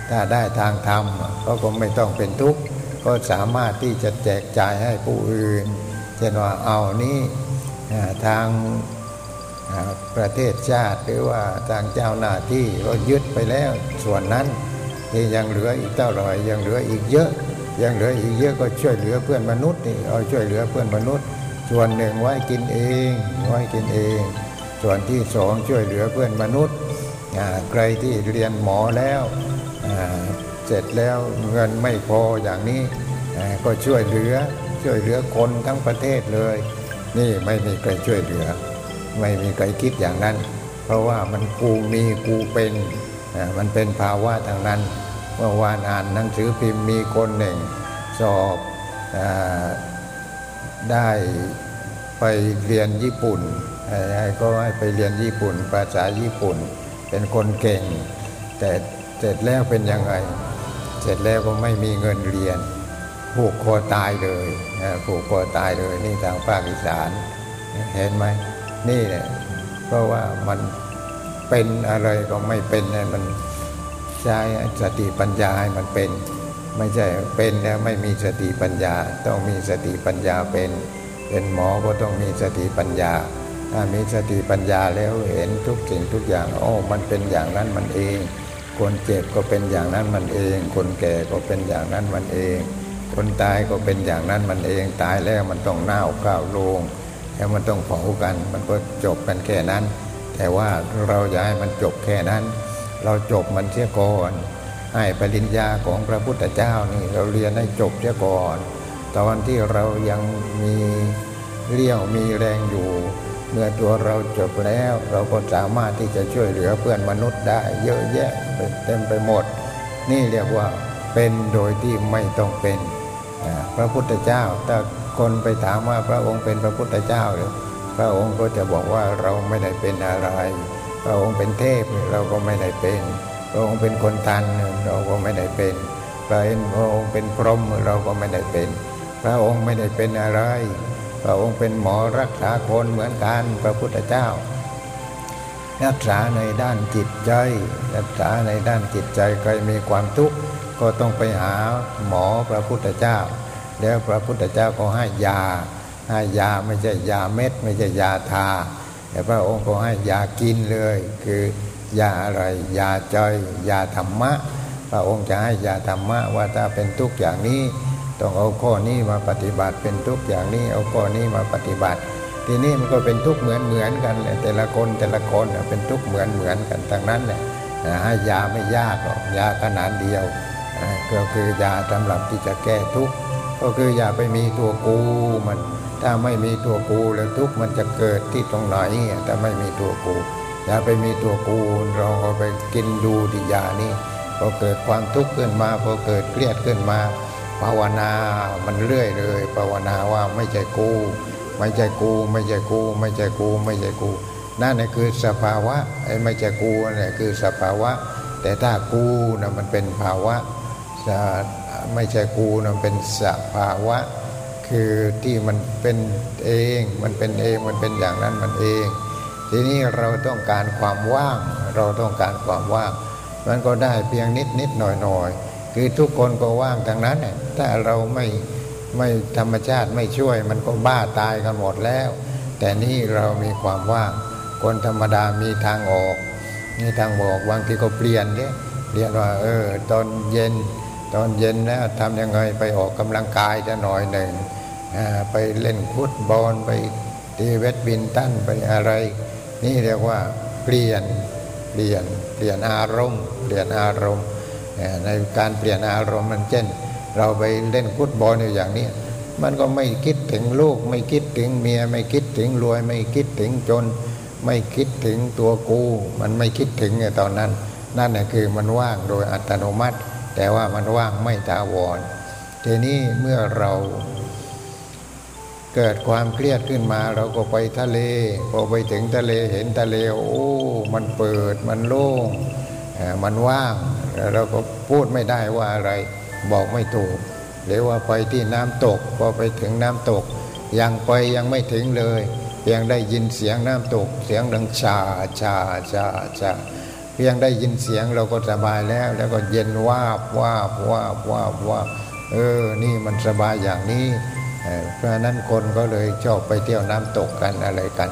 A: ถ้าได้ทางธรรมก็คงไม่ต้องเป็นทุกข์ก็สามารถที่จะแจกจ่ายให้ผู้อื่นเช่นว่าเอานี้ทาง ประเทศชาติหรือว่าทางเจ้าหน้าที่ก็ยึดไปแล้วส่วนนั้นที่ยังเหลืออีกเท่าไหร่ยังเหลืออีกเยอะ ยังเหลืออีกเยอะก็ช่วยเหลือเพื่อนมนุษย์นี่เอาช่วยเหลือเพื่อนมนุษย์ ส่วนหนึ่งไว้กินเองไว้กินเอง ส่วนที่สองช่วยเหลือเพื่อนมนุษย์ใครที่เรียนหมอแล้วเสร็จแล้วเงินไม่พออย่างนี้ก็ช่วยเหลือช่วยเหลือคนทั้งประเทศเลย นี่ไม่มีใครช่วยเหลือ ไม่มีใครคิดอย่างนั้น เพราะว่ามันกูมีกูเป็นมันเป็นภาวะทางนั้น เมื่อวานอ่านหนังสือพิมพ์มีคนหนึ่ง สอบอได้ไปเรียนญี่ปุ่นก็ให้ไปเรียนญี่ปุ่น ภาษาญี่ปุ่น เป็นคนเก่ง แต่เสร็จแล้วเป็นยังไง เสร็จแล้วก็ไม่มีเงินเรียนผูกคอตายเลยผูกคอตายเลยนี่ทางภาคอีสานเห็นไหม นี่เนี่ยเพราะว่ามันเป็นอะไรก็ไม่เป็นเลยมันใช้สติปัญญาให้มันเป็น ไม่ใช่เป็นแล้วไม่มีสติปัญญา ต้องมีสติปัญญาเป็น เป็นหมอก็ต้องมีสติปัญญา ถ้ามีสติปัญญาแล้วเห็นทุกสิ่งทุกอย่างโอ้มันเป็นอย่างนั้นมันเอง คนเจ็บก็เป็นอย่างนั้นมันเอง คนแก่ก็เป็นอย่างนั้นมันเอง คนตายก็เป็นอย่างนั้นมันเองตายแล้วมันต้องเน่าก้าวลง แล้วมันต้องเผากัน มันก็จบกันแค่นั้น แต่ว่าเราอยากให้มันจบแค่นั้น เราจบมันเสียก่อน ให้ปริญญาของพระพุทธเจ้านี่เราเรียนให้จบเสียก่อน ตอนที่เรายังมีเลี้ยวมีแรงอยู่ เมื่อตัวเราจบแล้ว เราก็สามารถที่จะช่วยเหลือเพื่อนมนุษย์ได้ เยอะแยะเต็มไปหมด นี่เรียกว่าเป็นโดยที่ไม่ต้องเป็นพระพุทธเจ้าถ้า คนไปถามว่าพระองค์เป็นพระพุทธเจ้าหรือพระองค์ก็จะบอกว่าเราไม่ได้เป็นอะไร พระองค์เป็นเทพเราก็ไม่ได้เป็น พระองค์เป็นคนทันเราก็ไม่ได้เป็นพระพระองค์เป็นพรหมเราก็ไม่ได้เป็น พระองค์ไม่ได้เป็นอะไร พระองค์เป็นหมอรักษาคนเหมือนกันพระพุทธเจ้า รักษาในด้านจิตใจ รักษาในด้านจิตใจใครมีความทุกข์ก็ต้องไปหาหมอพระพุทธเจ้า แล้วพระพุทธเจ้าก็ให้ยา ให้ยาไม่ใช่ยาเม็ด ไม่ใช่ยาทา แต่พระองค์ก็ให้ยากินเลย คือยาอะไรยาใจยาธรรมะ พระองค์จะให้ยาธรรมะว่าถ้าเป็นทุกอย่างนี้ต้องเอาข้อนี้มาปฏิบัติเป็นทุกอย่างนี้เอาข้อนี้มาปฏิบัติ ทีนี้มันก็เป็นทุกเหมือนเหมือนกันเลยแต่ละคนแต่ละคนเป็นทุกเหมือนเหมือนกันทั้งนั้นแหละให้ยาไม่ยากหรอกยาขนาดเดียวก็คือยาสำหรับที่จะแก้ทุกข์ ก็คืออย่าไปมีตัวกูมัน ถ้าไม่มีตัวกูแล้วทุกมันจะเกิดที่ตรงไหนถ้าไม่มีตัวกู อย่าไปมีตัวกูเราเอาไปกินดูที่ยานี้พอเกิดความทุกข์ขึ้นมาพอเกิดเครียดขึ้นมา ภาวนามันเรื่อยเลยภาวนาว่าไม่ใช่กู ไม่ใช่กู ไม่ใช่กู ไม่ใช่กู ไม่ใช่กู นั่นแหละคือสภาวะไอ้ไม่ใช่กูนี่คือสภาวะ แต่ถ้ากูนะมันเป็นภาวะ ไม่ใช่กูนะเป็นสภาวะ คือที่มันเป็นเอง มันเป็นเองมันเป็นอย่างนั้นมันเอง ทีนี้เราต้องการความว่าง เราต้องการความว่าง มันก็ได้เพียงนิดนิดหน่อยหน่อยคือทุกคนก็ว่างทางนั้นถ้าเราไม่ไม่ธรรมชาติไม่ช่วยมันก็บ้าตายกันหมดแล้ว แต่นี่เรามีความว่าง คนธรรมดามีทางออกมีทางบอกบางทีก็เปลี่ยนเนี่ยเรียกว่าเออตอนเย็น ตอนเย็นแล้วทำยังไงไปออกกำลังกายจะหน่อยหนึ่งไปเล่นฟุตบอลไปตีเวทบินตันไปอะไร นี่เรียกว่าเปลี่ยนเปลี่ยนเปลี่ยนอารมณ์ เปลี่ยนอารมณ์ในการเปลี่ยนอารมณ์มันเช่น เราไปเล่นฟุตบอลอยู่อย่างนี้มันก็ไม่คิดถึงลูก ไม่คิดถึงเมีย ไม่คิดถึงรวย ไม่คิดถึงจน ไม่คิดถึงตัวกู มันไม่คิดถึงในตอนนั้น นั่นแหละคือมันว่างโดยอัตโนมัติ แต่ว่ามันว่างไม่ถาวรทีนี้เมื่อเราเกิดความเครียดขึ้นมาเราก็ไปทะเล พอไปถึงทะเลเห็นทะเลโอ้มันเปิดมันโล่งมันว่างเราก็พูดไม่ได้ว่าอะไรบอกไม่ถูกหรือว่าไปที่น้ำตกพอไปถึงน้ำตก ยังไปยังไม่ถึงเลยเพียงได้ยินเสียงน้ำตก เสียงดังชาชาชาชา เพียงได้ยินเสียงเราก็สบายแล้ว แล้วก็เย็นวาบวาบวาบวาบวาบเออ นี่มันสบายอย่างนี้เพราะนั้นคนก็เลยชอบไปเที่ยวน้ำตกกันอะไรกัน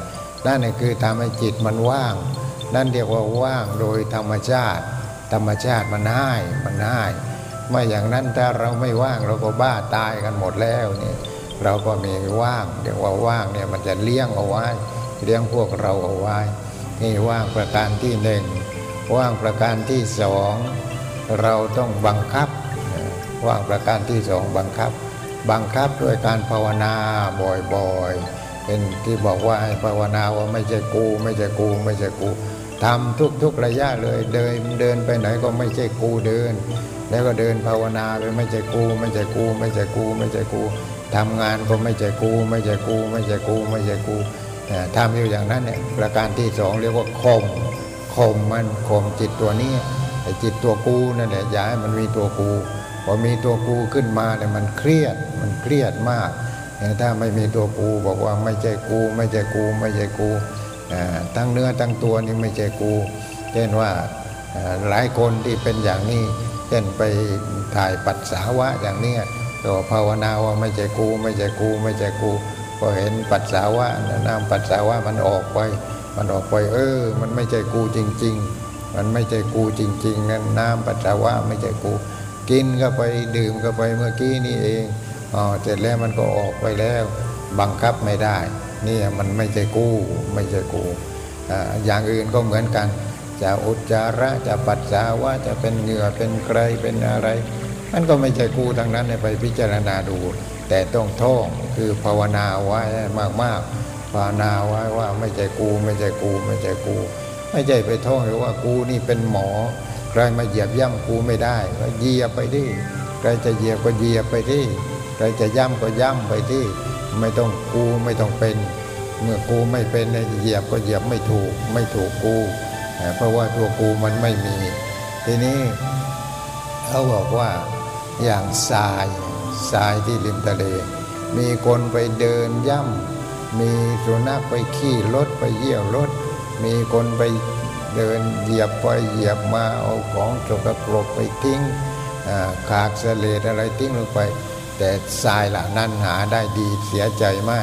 A: นั่นคือทำให้จิตมันว่าง นั่นเรียกว่าว่างโดยธรรมชาติ ธรรมชาติมันให้มันให้ไม่อย่างนั้นถ้าเราไม่ว่างเราก็บ้าตายกันหมดแล้วนี่เราก็มีว่างเรียกว่าว่างเนี่ยมันจะเลี้ยงเอาไว้ เลี้ยงพวกเราเอาไว้นี่ว่างประการที่หนึ่ง ว่างประการที่สองเราต้องบังคับ ว่างประการที่สองบังคับ บังคับด้วยการภาวนาบ่อยๆ เป็นที่บอกว่าให้ภาวนาว่าไม่ใช่กู ไม่ใช่กู ไม่ใช่กูทำทุกๆระยะเลยเดินเดินไปไหนก็ไม่ใช่กูเดิน แล้วก็เดินภาวนาไปไม่ใช่กู ไม่ใช่กู ไม่ใช่กู ไม่ใช่กูทำงานก็ไม่ใช่กู ไม่ใช่กู ไม่ใช่กู ไม่ใช่กูทำอยู่อย่างนั้นเนี่ยประการที่สองเรียกว่าข่ม ข่มมันข่มจิตตัวนี้ไอ้จิตตัวกูนั่นแหละอย่าให้มันมีตัวกูพอมีตัวกูขึ้นมาเนี่ยมันเครียดมันเครียดมากถ้าไม่มีตัวกูบอกว่าไม่ใช่กู ไม่ใช่กู ไม่ใช่กูทั้งเนื้อทั้งตัวนี่ไม่ใช่กูเช่นว่าหลายคนที่เป็นอย่างนี้เช่นไปถ่ายปัสสาวะอย่างนี้ตัวภาวนาว่าไม่ใช่กู ไม่ใช่กู ไม่ใช่กูพอเห็นปัสสาวะน้ำปัสสาวะมันออกไป มันออกไปเออ มันไม่ใช่กูจริง ๆ มันไม่ใช่กูจริง ๆ นั่นน้ำปัสสาวะไม่ใช่กู กินก็ไปดื่มก็ไปเมื่อกี้นี่เองอ๋อเสร็จแล้วมันก็ออกไปแล้ว บังคับไม่ได้ นี่มันไม่ใช่กูไม่ใช่กูอย่างอื่นก็เหมือนกัน จะอุจจาระจะปัสสาวะจะเป็นเหงื่อเป็นใครเป็นอะไร มันก็ไม่ใช่กูทั้งนั้นไปพิจารณาดู แต่ต้องท่องคือภาวนาไว้มากๆ ภาวนาไว้ว่าไม่ใช่กู ไม่ใช่กู ไม่ใช่กู ไม่ใช่ไปท่องหรือว่ากูนี่เป็นหมอ ใครมาเหยียบย่ำกูไม่ได้ก็เหยียบไปดิใครจะเหยียบก็เหยียบไปดิใครจะย่ำก็ย่ำไปดิไม่ต้องกูไม่ต้องเป็น เมื่อกูไม่เป็นเหยียบก็เหยียบไม่ถูก ไม่ถูกกู เพราะว่าตัวกูมันไม่มี ทีนี้เขาบอกว่าอย่างทรายทรายที่ริมทะเล มีคนไปเดินย่ำ มีสุนัขไปขี่รถไปเยี่ยวรถ มีคนไปเดินเหยียบไปเหยียบมาเอาของสกปรกไปทิ้งขากเสลดอะไรทิ้งลงไป แต่ทรายเหล่านั้นหาได้ดีเสียใจไม่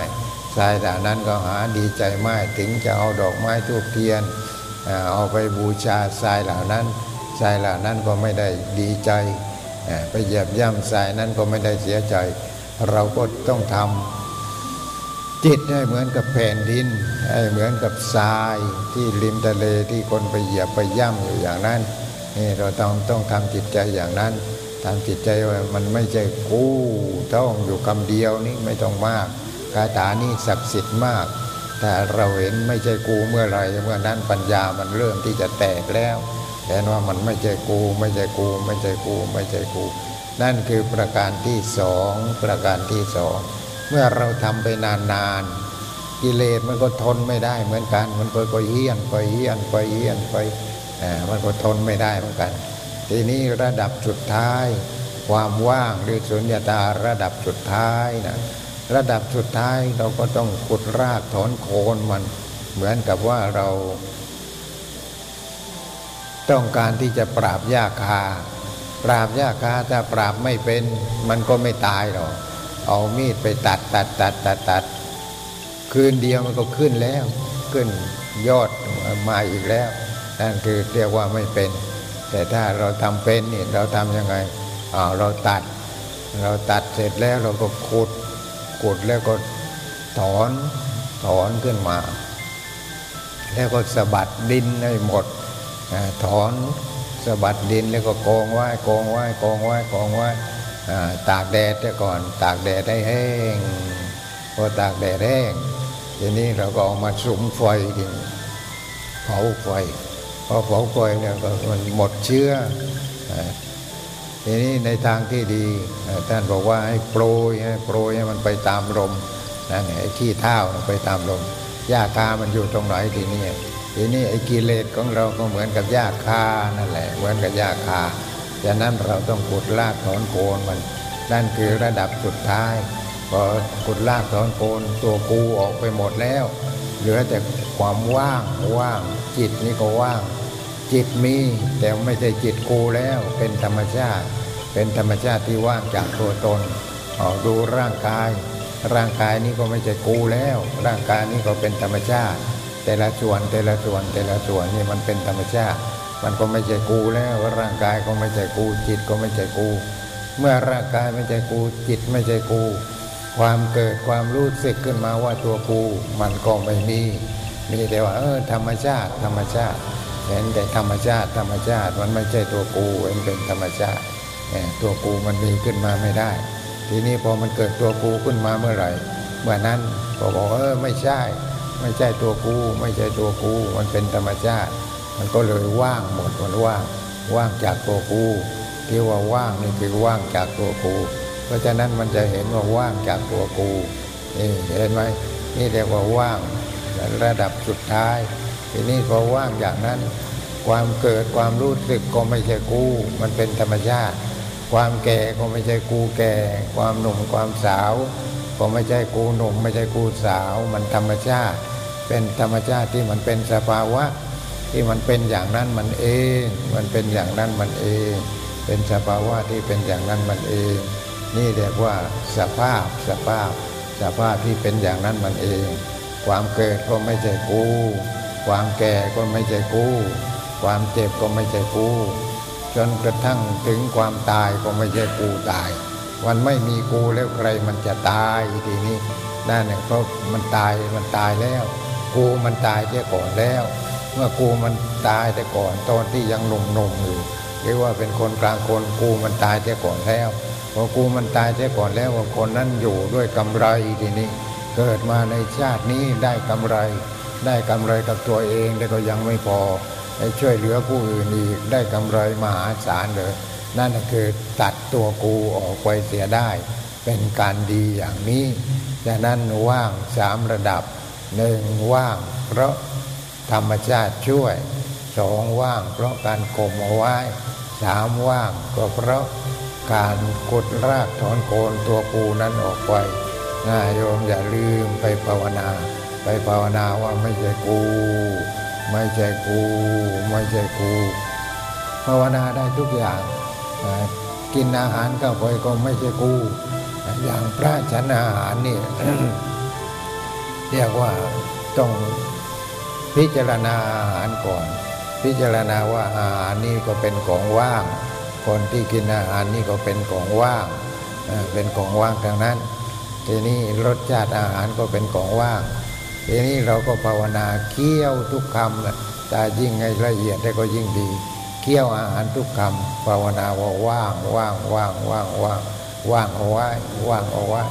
A: ทรายเหล่านั้นก็หาดีใจไม่ถึงจะเอาดอกไม้ทูบเทียนเอาไปบูชาทรายเหล่านั้นทรายเหล่านั้นก็ไม่ได้ดีใจ ไปเหยียบย่ำทรายนั้นก็ไม่ได้เสียใจ เราก็ต้องทำ จิตให้เหมือนกับแผ่นดินให้เหมือนกับทรายที่ริมทะเลที่คนไปเหยียบไปย่ำอยู่อย่างนั้นนี่เราต้องต้องทำจิตใจอย่างนั้นทำจิตใจว่ามันไม่ใช่กู้ต้องอยู่คำเดียวนี่ไม่ต้องมากคาถานี่ศักดิ์สิทธิ์มาก แต่เราเห็นไม่ใช่กูเมื่อไรเมื่อนั้นปัญญามันเริ่มที่จะแตกแล้วแต่ว่ามันไม่ใช่กูไม่ใช่กู ไม่ใช่กู ไม่ใช่กู นั่นคือประการที่สองประการที่สอง เมื่อเราทำไปนานๆ กิเลสมันก็ทนไม่ได้เหมือนกัน มันก็ก็เฮี้ยนไปเฮี้ยนไปเฮี้ยนไปมันก็ทนไม่ได้เหมือนกัน ทีนี้ระดับสุดท้าย ความว่างหรือสุญญตาระดับสุดท้ายนะระดับสุดท้ายเราก็ต้องขุดรากถอนโคนมันเหมือนกับว่าเรา ต้องการที่จะปราบยาคา ปราบยาคาถ้าปราบไม่เป็น มันก็ไม่ตายหรอก เอามีดไปตัดตัดตัดตัดตัดคืนเดียวมันก็ขึ้นแล้ว ขึ้นยอดมาอีกแล้ว นั่นคือเรียกว่าไม่เป็น แต่ถ้าเราทำเป็นนี่เราทำยังไงอ่าเราตัด เราตัดเสร็จแล้วเราก็ขุดขุดแล้วก็ถอนถอนขึ้นมา แล้วก็สะบัดดินให้หมดถอนสะบัดดินแล้วก็กองไว้กองไว้กองไว้กองไว้ ตากแดดก่อน ตากแดดให้แห้งพอตากแดดแห้งทีนี้เราก็เอามาสุมไฟกินเผาไฟพอเผาไฟเนี่ยก็มันหมดเชื้อทีนี้ในทางที่ดีท่านบอกว่าให้โปรยให้โปรยให้มันไปตามลมนั่นไอ้ขี้เท้าไปตามลมหญ้าคามันอยู่ตรงไหนทีนี้ทีนี้ไอ้กิเลสของเราก็เหมือนกับหญ้าคานั่นแหละเหมือนกับหญ้าคา ฉะนั้นเราต้องขุดลากถอนโคนมัน นั่นคือระดับสุดท้าย พอขุดลากถอนโคนตัวกูออกไปหมดแล้ว เหลือแต่ความว่างว่าง จิตนี่ก็ว่างจจิตมีแต่ไม่ใช่จิตกูแล้วเป็นธรรมชาติ เป็นธรรมชาติที่ว่างจากตัวตนออกดูร่างกาย ร่างกายนี้ก็ไม่ใช่กูแล้ว ร่างกายนี้ก็เป็นธรรมชาติ แต่ละส่วนแต่ละส่วนแต่ละส่วนนี่มันเป็นธรรมชาติ มันก็ไม่ใช่กูแล้วร่างกายก็ไม่ใช่กู จิตก็ไม่ใช่กู เมื่อร่างกายไม่ใช่กู จิตไม่ใช่กู ความเกิดความรู้สึกขึ้นมาว่าตัวกู มันก็ไม่มีมีแต่ว่า เออ ธรรมชาติ ธรรมชาติเห็นแต่ธรรมชาติ ธรรมชาติ มันไม่ใช่ตัวกูมันเป็นธรรมชาติตัวกูมันมีขึ้นมาไม่ได้ ทีนี้พอมันเกิดตัวกูขึ้นมาเมื่อไหร่เมื่อนั้นก็บอกเออไม่ใช่ ไม่ใช่ตัวกู ไม่ใช่ตัวกู มันเป็นธรรมชาติ มันก็เลยว่างหมดมันว่างว่างจากตัวกูที่ว่าว่างนี่คือว่างจากตัวกูเพราะฉะนั้นมันจะเห็นว่าว่างจากตัวกูนี่เห็นไหมนี่เรียกว่าว่างระดับสุดท้ายทีนี้พอว่างอย่างนั้น ความเกิดความรู้สึกก็ไม่ใช่กูมันเป็นธรรมชาติ ความแก่ก็ไม่ใช่กูแก่ ความหนุ่มความสาว ก็ไม่ใช่กูหนุ่ม ไม่ใช่กูสาว มันธรรมชาติ เป็นธรรมชาติที่มันเป็นสภาวะ ที่มันเป็นอย่างนั้นมันเอง มันเป็นอย่างนั้นมันเอง เป็นสภาวะที่เป็นอย่างนั้นมันเอง นี่เรียกว่าสภาพสภาพ สภาพที่เป็นอย่างนั้นมันเอง ความเกิดก็ไม่ใช่กู ความแก่ก็ไม่ใช่กู ความเจ็บก็ไม่ใช่กู จนกระทั่งถึงความตายก็ไม่ใช่กูตายมันไม่มีกูแล้วใครมันจะตายทีนี้นั่นเนี่ยเพราะมันตายมันตายแล้ว กูมันตายเสียก่อนแล้ว เมื่อกูมันตายแต่ก่อนตอนที่ยังหนุ่มๆอยู่เรียกว่าเป็นคนกลางคนกูมันตายเสียก่อนแล้วพอกูมันตายเสียก่อนแล้วคนนั้นอยู่ด้วยกำไรทีนี้ เกิดมาในชาตินี้ได้กำไร ได้กำไรกับตัวเองแต่ก็ยังไม่พอได้ช่วยเหลือผู้อื่นอีกได้กำไรมหาศาลเลยนั่นคือตัดตัวกูออกไปเสียได้ เป็นการดีอย่างนี้ดังนั้นว่างสามระดับหนึ่งว่างเพราะ ธรรมชาติช่วยสองว่างเพราะการข่มเอาไว้สามว่างก็เพราะการกดรากถอนโคนตัวกูนั้นออกไปนะโยมอย่าลืมไปภาวนา ไปภาวนาว่าไม่ใช่กู ไม่ใช่กู ไม่ใช่กู ภาวนาได้ทุกอย่างกินอาหารก็ไปก็ไม่ใช่กู อย่างพระฉันอาหารนี่เรียกว่าต้อง พิจารณาอาหารก่อน พิจารณาว่าอาหารนี่ก็เป็นของว่าง คนที่กินอาหารนี่ก็เป็นของว่าง เป็นของว่างทางนั้น ทีนี้รสชาติอาหารก็เป็นของว่าง ทีนี้เราก็ภาวนาเคี่ยวทุกคำนะต่ยิ่งไงละเอียดได้ก็ยิ่งดี เคี่ยวอาหารทุกคำภาวนาว่าว่างว่างว่างว่างว่างว่างเอาไว้ว่างเอาไว้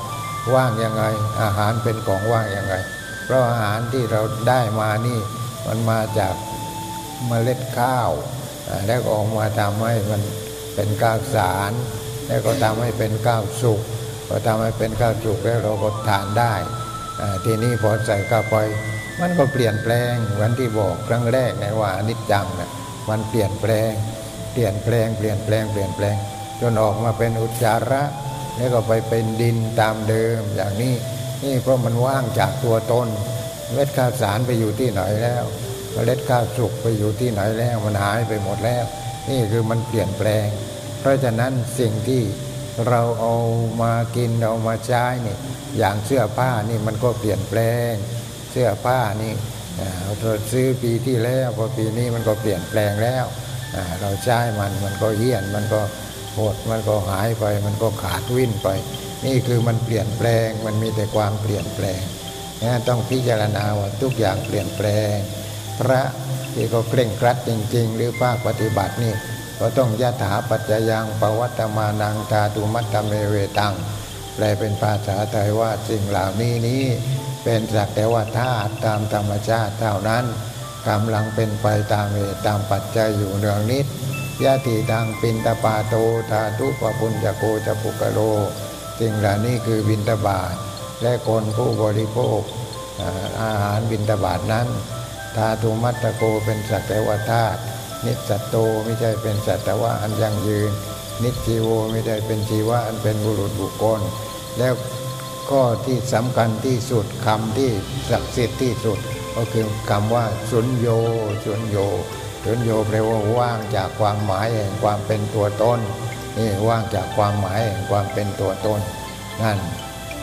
A: ว่างยังไง อาหารเป็นของว่างยังไง ราะอาหารที่เราได้มานี่มันมาจากเมล็ดข้าวแล้วก็ออกมาทำให้มันเป็นก้าวสาร แล้วก็ทำให้เป็นก้าวสุกพอทำให้เป็นข้าวจุกแล้วเราก็ทานได้ ทีนี้พอใส่เข้าไป มันก็เปลี่ยนแปลงเหมือนที่บอกครั้งแรกในว่านิจจังนะมันเปลี่ยนแปลง เปลี่ยนแปลง เปลี่ยนแปลง เปลี่ยนแปลง จนออกมาเป็นอุจจาระ แล้วก็ไปเป็นดินตามเดิมอย่างนี้ นี่เพราะมันว่างจากตัวตนเม็ดข้าวสารไปอยู่ที่ไหนแล้วเมล็ดข้าวสุกไปอยู่ที่ไหนแล้ว มันหายไปหมดแล้ว นี่คือมันเปลี่ยนแปลง เพราะฉะนั้นสิ่งที่เราเอามากินเอามาใช้นี่อย่างเสื้อผ้านี่มันก็เปลี่ยนแปลง เสื้อผ้านี่เราซื้อปีที่แล้วพอปีนี้มันก็เปลี่ยนแปลงแล้ว เราใช้มันมันก็เหี้ยนมันก็หดมันก็หายไป มันก็ขาดวิ่นไป นี่คือมันเปลี่ยนแปลง มันมีแต่ความเปลี่ยนแปลงนะต้องพิจารณาว่าทุกอย่างเปลี่ยนแปลง พระที่เขาเคร่งครัดจริง ๆ หรือภาคปฏิบัตินี่ก็ต้องยะถาปัจจยังปวัตมานังตาตุมัตตเมเวตัง แปลเป็นภาษาไทยว่าสิ่งเหล่านี้นี้เป็นสักแต่ว่าธาตุตามธรรมชาติเท่านั้นกำลังเป็นไปตามเหตุตามปัจจัยอยู่เนืองนิดยะติทางปินตปาโตธาตุปปุญจโกจะปุกโล สิ่งเหล่านี้คือบินตบาทและคนผู้บริโภคอาหารบินตบาทนั้นธาตุมัตตโกเป็นสัตว่าธาตุนิสัตโตไม่ใช่เป็นสัตวะอันยั่งยืน นิจีโวไม่ได้เป็นชีวะอันเป็นบุรุษบุคคล แล้วก็ที่สำคัญที่สุดคำที่ศักดิ์สิทธิ์ที่สุด ก็คือคำว่าสุญโยสุญโยสุญโยแปลว่าว่างจากความหมายแห่งความเป็นตัวตน นี่ว่างจากความหมายแห่งความเป็นตัวตนนั่น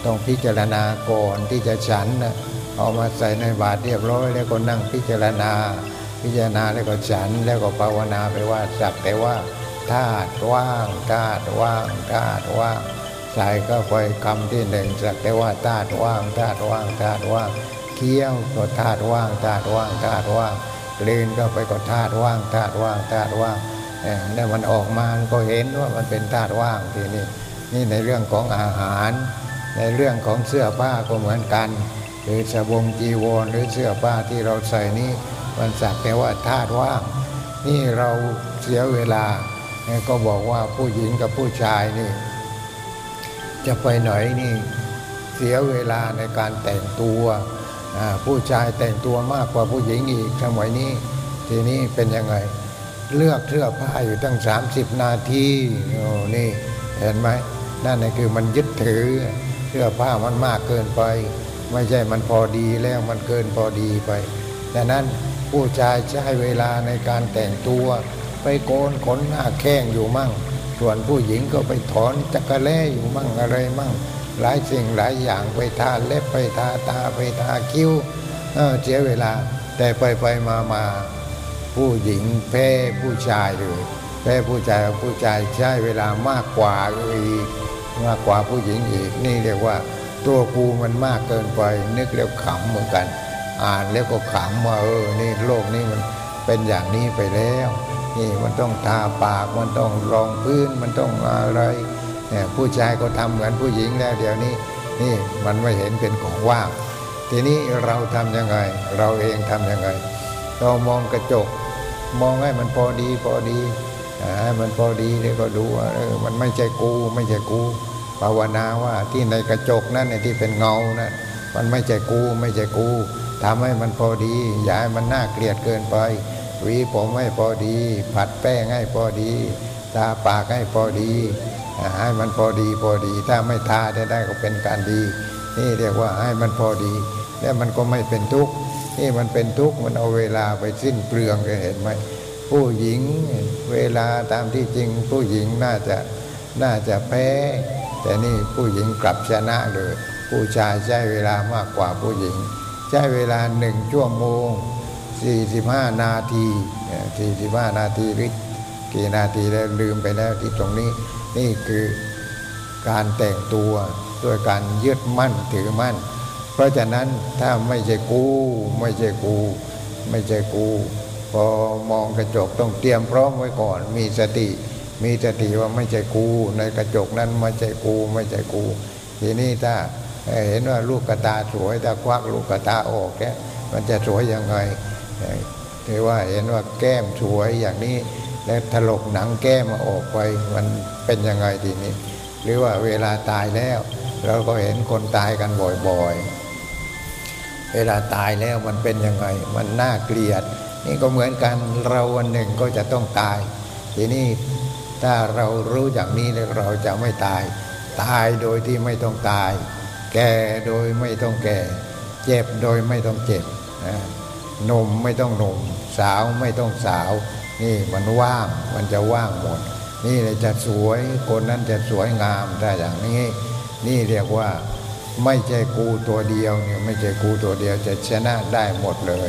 A: ต้องพิจารณาก่อนที่จะฉันนะเอามาใส่ในบาตรเรียบร้อย แล้วก็นั่งพิจารณา พิจารณาแล้วก็ฉัน แล้วก็ภาวนาไปว่าสักแต่ว่าธาตุว่างธาตุว่างธาตุว่างใส่ก็ไปคำที่หนึ่งสักแต่ว่าธาตุว่างธาตุว่างธาตุว่างเคี้ยวก็ธาตุว่างธาตุว่างธาตุว่างกลืนก็ไปก็ธาตุว่างธาตุว่างธาตุว่าง นี่มันออกมาก็เห็นว่ามันเป็นธาตุว่างทีนี้นี่ในเรื่องของอาหาร ในเรื่องของเสื้อผ้าก็เหมือนกัน หรือสบงจีวรหรือเสื้อผ้าที่เราใส่นี้มันสักแต่ว่าธาตุว่าง นี่เราเสียเวลาก็บอกว่าผู้หญิงกับผู้ชายนี่ จะไปไหนนี่เสียเวลาในการแต่งตัวผู้ชายแต่งตัวมากกว่าผู้หญิงอีกสมัยนี้ ทีนี้เป็นยังไง เลือกเสื้อผ้าอยู่ตั้ง 30 นาทีโอ้นี่เห็นไหมนั่นคือมันยึดถือเสื้อผ้ามันมากเกินไป ไม่ใช่มันพอดีแล้วมันเกินพอดีไปดังนั้นผู้ชายใช้เวลาในการแต่งตัว ไปโกนขนหน้าแข้งอยู่มั่ง ส่วนผู้หญิงก็ไปถอนจักระแล่อยู่มั่งอะไรมั่ง หลายสิ่งหลายอย่างไปทาเล็บไปทาตาไปทาคิ้วเสียเวลาแต่ไปไปมามา ผู้หญิงแพ้ผู้ชายเลยแพ้ผู้ชายผู้ชายใช้เวลามากกว่าอีกมากกว่าผู้หญิงอีกนี่เรียกว่า ตัวกูมันมากเกินไป นึกแล้วขำเหมือนกัน อ่านแล้วก็ขำว่าเออนี่โลกนี้มันเป็นอย่างนี้ไปแล้ว นี่มันต้องทาปากมันต้องรองพื้นมันต้องอะไรเนี่ยผู้ชายก็ทำเหมือนผู้หญิงแล้วเดี๋ยวนี้ นี่มันไม่เห็นเป็นของว่างทีนี้เราทํำยังไง เราเองทํำยังไง เรามองกระจก มองให้มันพอดีพอดีให้มันพอดีแล้วก็ดูว่าเออมันไม่ใช่กู ไม่ใช่กูภาวนาว่าที่ในกระจกนั่นในที่เป็นเงานะั่นมันไม่ใช่กูไม่ใช่กูทำให้มันพอดีอย่าให้มันน่าเกลียดเกินไปหวีผมให้พอดี ผัดแป้งให้พอดีตาปากให้พอดีให้มันพอดีพอดี ถ้าไม่ทาได้ได้ก็เป็นการดี นี่เรียกว่าให้มันพอดี แล้วมันก็ไม่เป็นทุกข์ นี่มันเป็นทุกข์มันเอาเวลาไปสิ้นเปลืองเห็นไหมผู้หญิงเวลาตามที่จริง ผู้หญิงน่าจะน่าจะแพ้ แต่นี่ผู้หญิงกลับชนะเลยผู้ชายใช้เวลามากกว่าผู้หญิง ใช้เวลาหนึ่งชั่วโมง 45 นาที 45 นาทีหรือกี่นาทีแล้วลืมไปแล้วที่ตรงนี้ นี่คือการแต่งตัวด้วยการยึดมั่นถือมั่น เพราะฉะนั้นถ้าไม่ใช่กู ไม่ใช่กู ไม่ใช่กู พอมองกระจกต้องเตรียมพร้อมไว้ก่อน มีสติ มีสติว่าไม่ใช่กู ในกระจกนั้นไม่ใช่กู ไม่ใช่กู ทีนี้ถ้าเห็นว่าลูกกระตาสวยถ้าควักลูกกระตาออกแกมันจะสวยยังไงถือว่าเห็นว่าแก้มสวยอย่างนี้ แล้วถลกหนังแก้มาออกไปมันเป็นยังไงทีนี้ หรือว่าเวลาตายแล้ว เราก็เห็นคนตายกันบ่อยๆ เวลาตายแล้วมันเป็นยังไง มันน่าเกลียด นี่ก็เหมือนกันเราวันหนึ่งก็จะต้องตาย ทีนี้ถ้าเรารู้อย่างนี้แล้วเราจะไม่ตาย ตายโดยที่ไม่ต้องตาย แก่โดยไม่ต้องแก่ เจ็บโดยไม่ต้องเจ็บหนุ่มไม่ต้องหนุ่ม สาวไม่ต้องสาว นี่มันว่างมันจะว่างหมด นี่เลยจะสวยคนนั้นจะสวยงามได้อย่างนี้ นี่เรียกว่า ไม่ใช่กูตัวเดียวเนี่ยไม่ใช่กูตัวเดียวจะชนะได้หมดเลย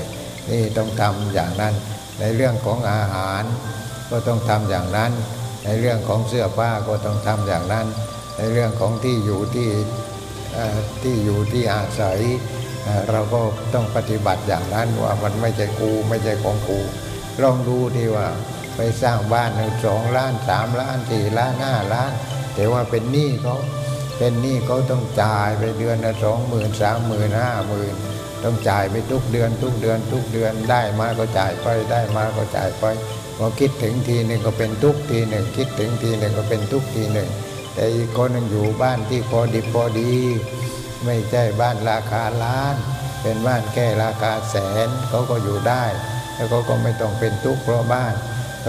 A: นี่ต้องทำอย่างนั้น ในเรื่องของอาหาร ก็ต้องทำอย่างนั้น ในเรื่องของเสื้อผ้าก็ต้องทำอย่างนั้น ในเรื่องของที่อยู่ที่ที่อยู่ที่อาศัยเราก็ต้องปฏิบัติอย่างนั้นว่ามันไม่ใช่กูไม่ใช่ของกูลองดูดีว่าไปสร้างบ้านหนึ่งสองล้านสามล้านสี่ล้านห้าล้าน แต่ว่าเป็นหนี้เขา เป็นหนี้เขาต้องจ่ายไปเดือนละสองหมื่นสามหมื่นห้าหมื่นต้องจ่ายไปทุกเดือน ทุกเดือน ทุกเดือนได้มาก็จ่ายไปได้มาก็จ่ายไปพอคิดถึงทีหนึ่งก็เป็นทุกทีหนึ่งคิดถึงทีหนึ่งก็เป็นทุกทีหนึ่งแต่อีกคนนึงอยู่บ้านที่พอดีพอดี ไม่ใช่บ้านราคาล้าน เป็นบ้านแค่ราคาแสนเขาก็อยู่ได้ แล้วเขาก็ไม่ต้องเป็นทุกข์เพราะบ้าน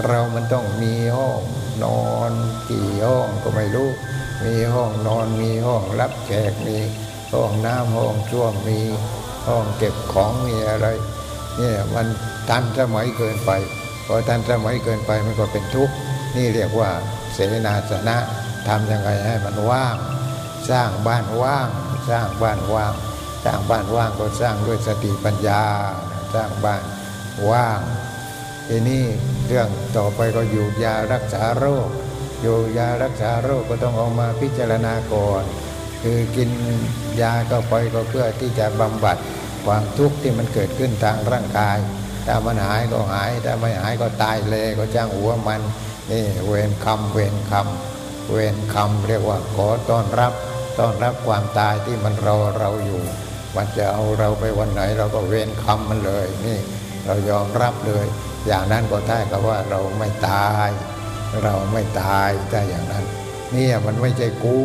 A: เรามันต้องมีห้องนอนกี่ห้องก็ไม่รู้ มีห้องนอนมีห้องรับแขกมีห้องน้ำห้องช่วมมีห้องเก็บของมีอะไรเนี่ยมันทันสมัยเกินไปพอทันสมัยเกินไปมันก็เป็นทุกข์นี่เรียกว่าเสนาสนะทำยังไงให้มันว่าง สร้างบ้านว่าง สร้างบ้านว่าง สร้างบ้านว่างก็สร้างด้วยสติปัญญา สร้างบ้านว่างทีนี้เรื่องต่อไปก็อยู่ยารักษาโรค อยู่ยารักษาโรคก็ต้องเอามาพิจารณาก่อน คือกินยาก็ไปก็เพื่อที่จะบำบัดความทุกข์ที่มันเกิดขึ้นทางร่างกาย ถ้ามันหายก็หาย ถ้าไม่หายก็ตายเลยก็จ้างหัวมันนี่เวรคำเวรคำเวรคำเรียกว่าขอต้อนรับ ต้อนรับความตายที่มันรอเราอยู่มันจะเอาเราไปวันไหนเราก็เวรคำมันเลยนี่ เรายอมรับเลย อย่างนั้นก็ได้กับว่าเราไม่ตาย เราไม่ตายถ้าอย่างนั้น เนี่ยมันไม่ใช่กู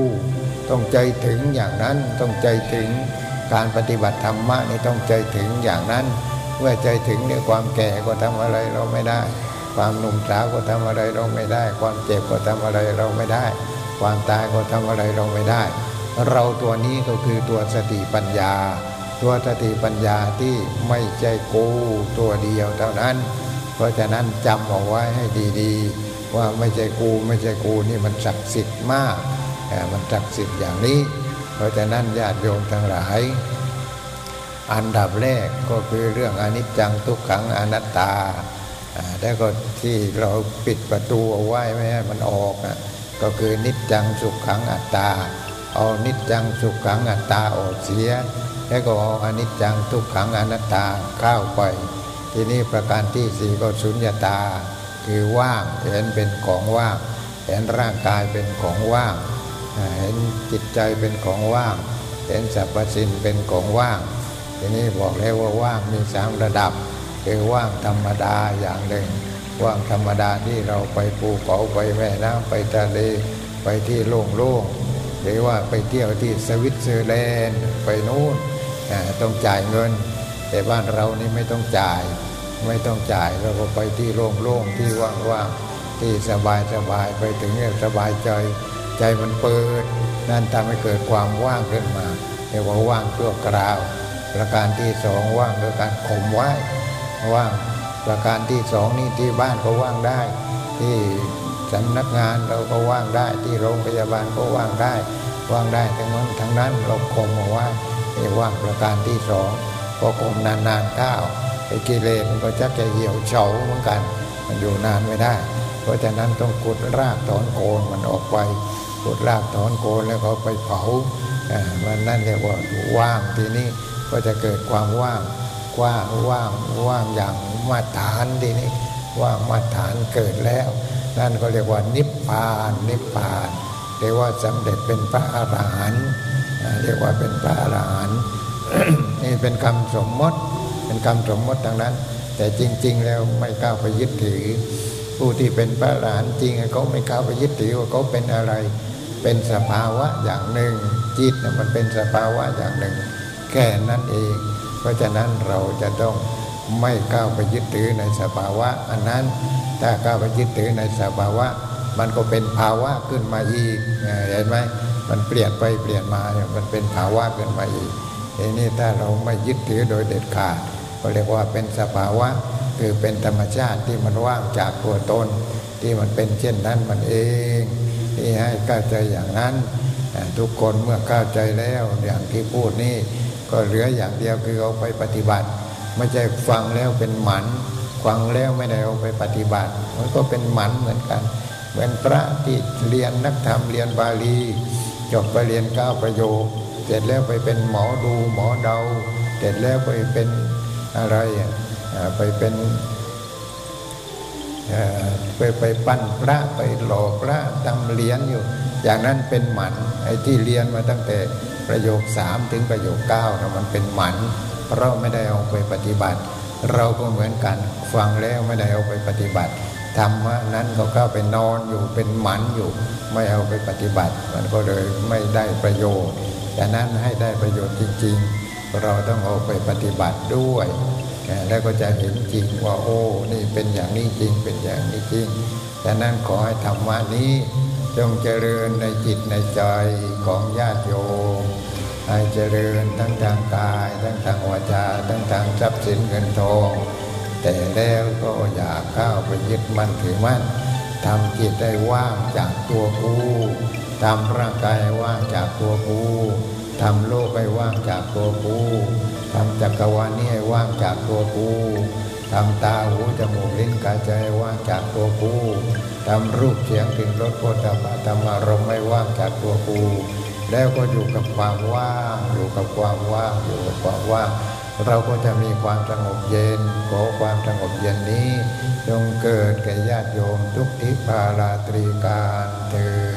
A: ต้องใจถึงอย่างนั้นต้องใจถึงการปฏิบัติธรรมะนี่ต้องใจถึงอย่างนั้นเมื่อใจถึงเนี่ยความแก่ก็ทำอะไรเราไม่ได้ ความหนุ่มสาวก็ทำอะไรเราไม่ได้ ความเจ็บก็ทำอะไรเราไม่ได้ ความตายก็ทำอะไรเราไม่ได้ เราตัวนี้ก็คือตัวสติปัญญา ตัวสติปัญญาที่ไม่ใช่กูตัวเดียวเท่านั้น เพราะฉะนั้นจำเอาไว้ให้ดีๆ ว่าไม่ใช่กูไม่ใช่กูนี่มันศักดิ์สิทธิ์มาก มันศักดิ์สิทธิ์อย่างนี้ เพราะฉะนั้นญาติโยมทั้งหลาย อันดับแรกก็คือเรื่องอนิจจังทุกขังอนัตตาแล้วก็ที่เราปิดประตูเอาไว้ไม่ให้มันออกก็คือนิจจังสุขขังอัตตา เอานิจจังสุขขังอัตตาออกเสีย แล้วก็เอาอนิจจังทุกขังอนัตตาเข้าไป ทีนี้ประการที่สี่ก็สุญญตา คือว่างเห็นเป็นของว่าง เห็นร่างกายเป็นของว่าง เห็นจิตใจเป็นของว่าง เห็นสรรพสิ่งเป็นของว่าง ทีนี้บอกแล้วว่าว่างมีสามระดับ คือว่างธรรมดาอย่างหนึ่ง ว่างธรรมดาที่เราไปภูเขาไปแม่น้ำไปทะเลไปที่โล่งๆหรือว่าไปเที่ยวที่สวิตเซอร์แลนด์ไปนู่นต้องจ่ายเงิน แต่บ้านเรานี่ไม่ต้องจ่าย ไม่ต้องจ่ายเราก็ไปที่โล่งๆที่ว่างๆที่สบายๆไปถึงเรียกสบายใจใจมันเปิด นั่นทำให้เกิดความว่างขึ้นมาเรียกว่าว่างชั่วคราว ประการที่สองว่างโดยการข่มไว้ว่างประการที่สองนี่ที่บ้านก็ว่างได้ ที่สำนักงานเราก็ว่างได้ ที่โรงพยาบาลก็ว่างได้ ว่างได้ทั้งนั้นทั้งนั้นเราข่มเอาไว้เรียกว่างประการที่สองพอข่มนานๆข้าว ไอ้กิเลสมันก็จะจะเหี่ยวเฉาเหมือนกัน มันอยู่นานไม่ได้ เพราะฉะนั้นต้องกุดรากถอนโคนมันออกไปขุดรากถอนโคนแล้วก็ไปเผาวันนั้นเรียกว่าว่างทีนี้ก็จะเกิดความว่างกว้างว่างว่างอย่างมาตรฐานทีนี้ว่างมาตรฐานเกิดแล้ว นั่นก็เรียกว่านิพพานนิพพานเรียกว่าสำเร็จเป็นพระอรหันต์เรียกว่าเป็นพระอรหันต์นี่เป็นคำสมมติ เป็นคำสมมติทางนั้น แต่จริง ๆ แล้วไม่กล้าไปยึดถือ ผู้ที่เป็นพระอรหันจริงเขาไม่กล้าไปยึดถือว่าเขาเป็นอะไร เป็นสภาวะอย่างหนึ่ง จิตมันเป็นสภาวะอย่างหนึ่ง แค่นั้นเอง เพราะฉะนั้นเราจะต้องไม่ก้าวไปยึดถือในสภาวะ อันนั้นถ้าก้าวไปยึดถือในสภาวะ มันก็เป็นภาวะขึ้นมาอีกเห็นไหมมันเปลี่ยนไปเปลี่ยนมามันเป็นภาวะขึ้นมาอีกทีนี้ถ้าเราไม่ยึดถือโดยเด็ดขาด ก็เรียกว่าเป็นสภาวะคือเป็นธรรมชาติที่มันว่างจากตัวตน ที่มันเป็นเช่นนั้นมันเอง ที่ให้เข้าใจอย่างนั้น ทุกคนเมื่อเข้าใจแล้วอย่างที่พูดนี่ก็เหลืออย่างเดียวคือเอาไปปฏิบัติ ไม่ใช่ฟังแล้วเป็นหมันฟังแล้วไม่ได้เอาไปปฏิบัติ มันก็เป็นหมันเหมือนกันเหมือนพระที่เรียนนักธรรมเรียนบาลีจบไปเรียนก้าประโยคเสร็จแล้วไปเป็นหมอดูหมอเดา เสร็จแล้วไปเป็น อะไรไปเป็นไปไปปั้นพระไปหล่อพระทำเหรียญอยู่ อย่างนั้นเป็นหมันไอ้ที่เรียนมาตั้งแต่ประโยคสามถึงประโยคเก้านะมันเป็นหมันเพราะไม่ได้เอาไปปฏิบัติ เราก็เหมือนกันฟังแล้วไม่ได้เอาไปปฏิบัติธรรมะนั้นเข้าไปนอนอยู่เป็นหมันอยู่ ไม่เอาไปปฏิบัติ มันก็เลยไม่ได้ประโยชน์แต่นั้นให้ได้ประโยชน์จริง ๆ เราต้องเอาไปปฏิบัติด้วย แล้วก็จะเห็นจริงว่าโอ้ นี่เป็นอย่างนี้จริงเป็นอย่างนี้จริงดังนั้นขอให้ธรรมะนี้จงเจริญในจิตในใจของญาติโยมให้เจริญทั้งทางกาย ทั้งทางวาจา ทั้งทางทรัพย์สินเงินทอง แต่แล้วก็อย่าเข้าไปยึดมั่นถือมั่นทำจิตได้ว่างจากตัวกูทำร่างกายว่างจากตัวกู ทำโลกให้ว่างจากตัวกูทำจักรวาลนี้ให้ว่างจากตัวกูทำตาหูจมูกลิ้นกายใจว่างจากตัวกูทำรูปเสียงกลิ่นรสโผฏฐัพพะธรรมารมณ์ให้ว่างจากตัวกูแล้วก็อยู่กับความว่างอยู่กับความว่างอยู่กับความว่างเราก็จะมีความสงบเย็นขอความสงบเย็นนี้จงเกิดแก่ญาติโยมทุกทิพาราตรีการเถิด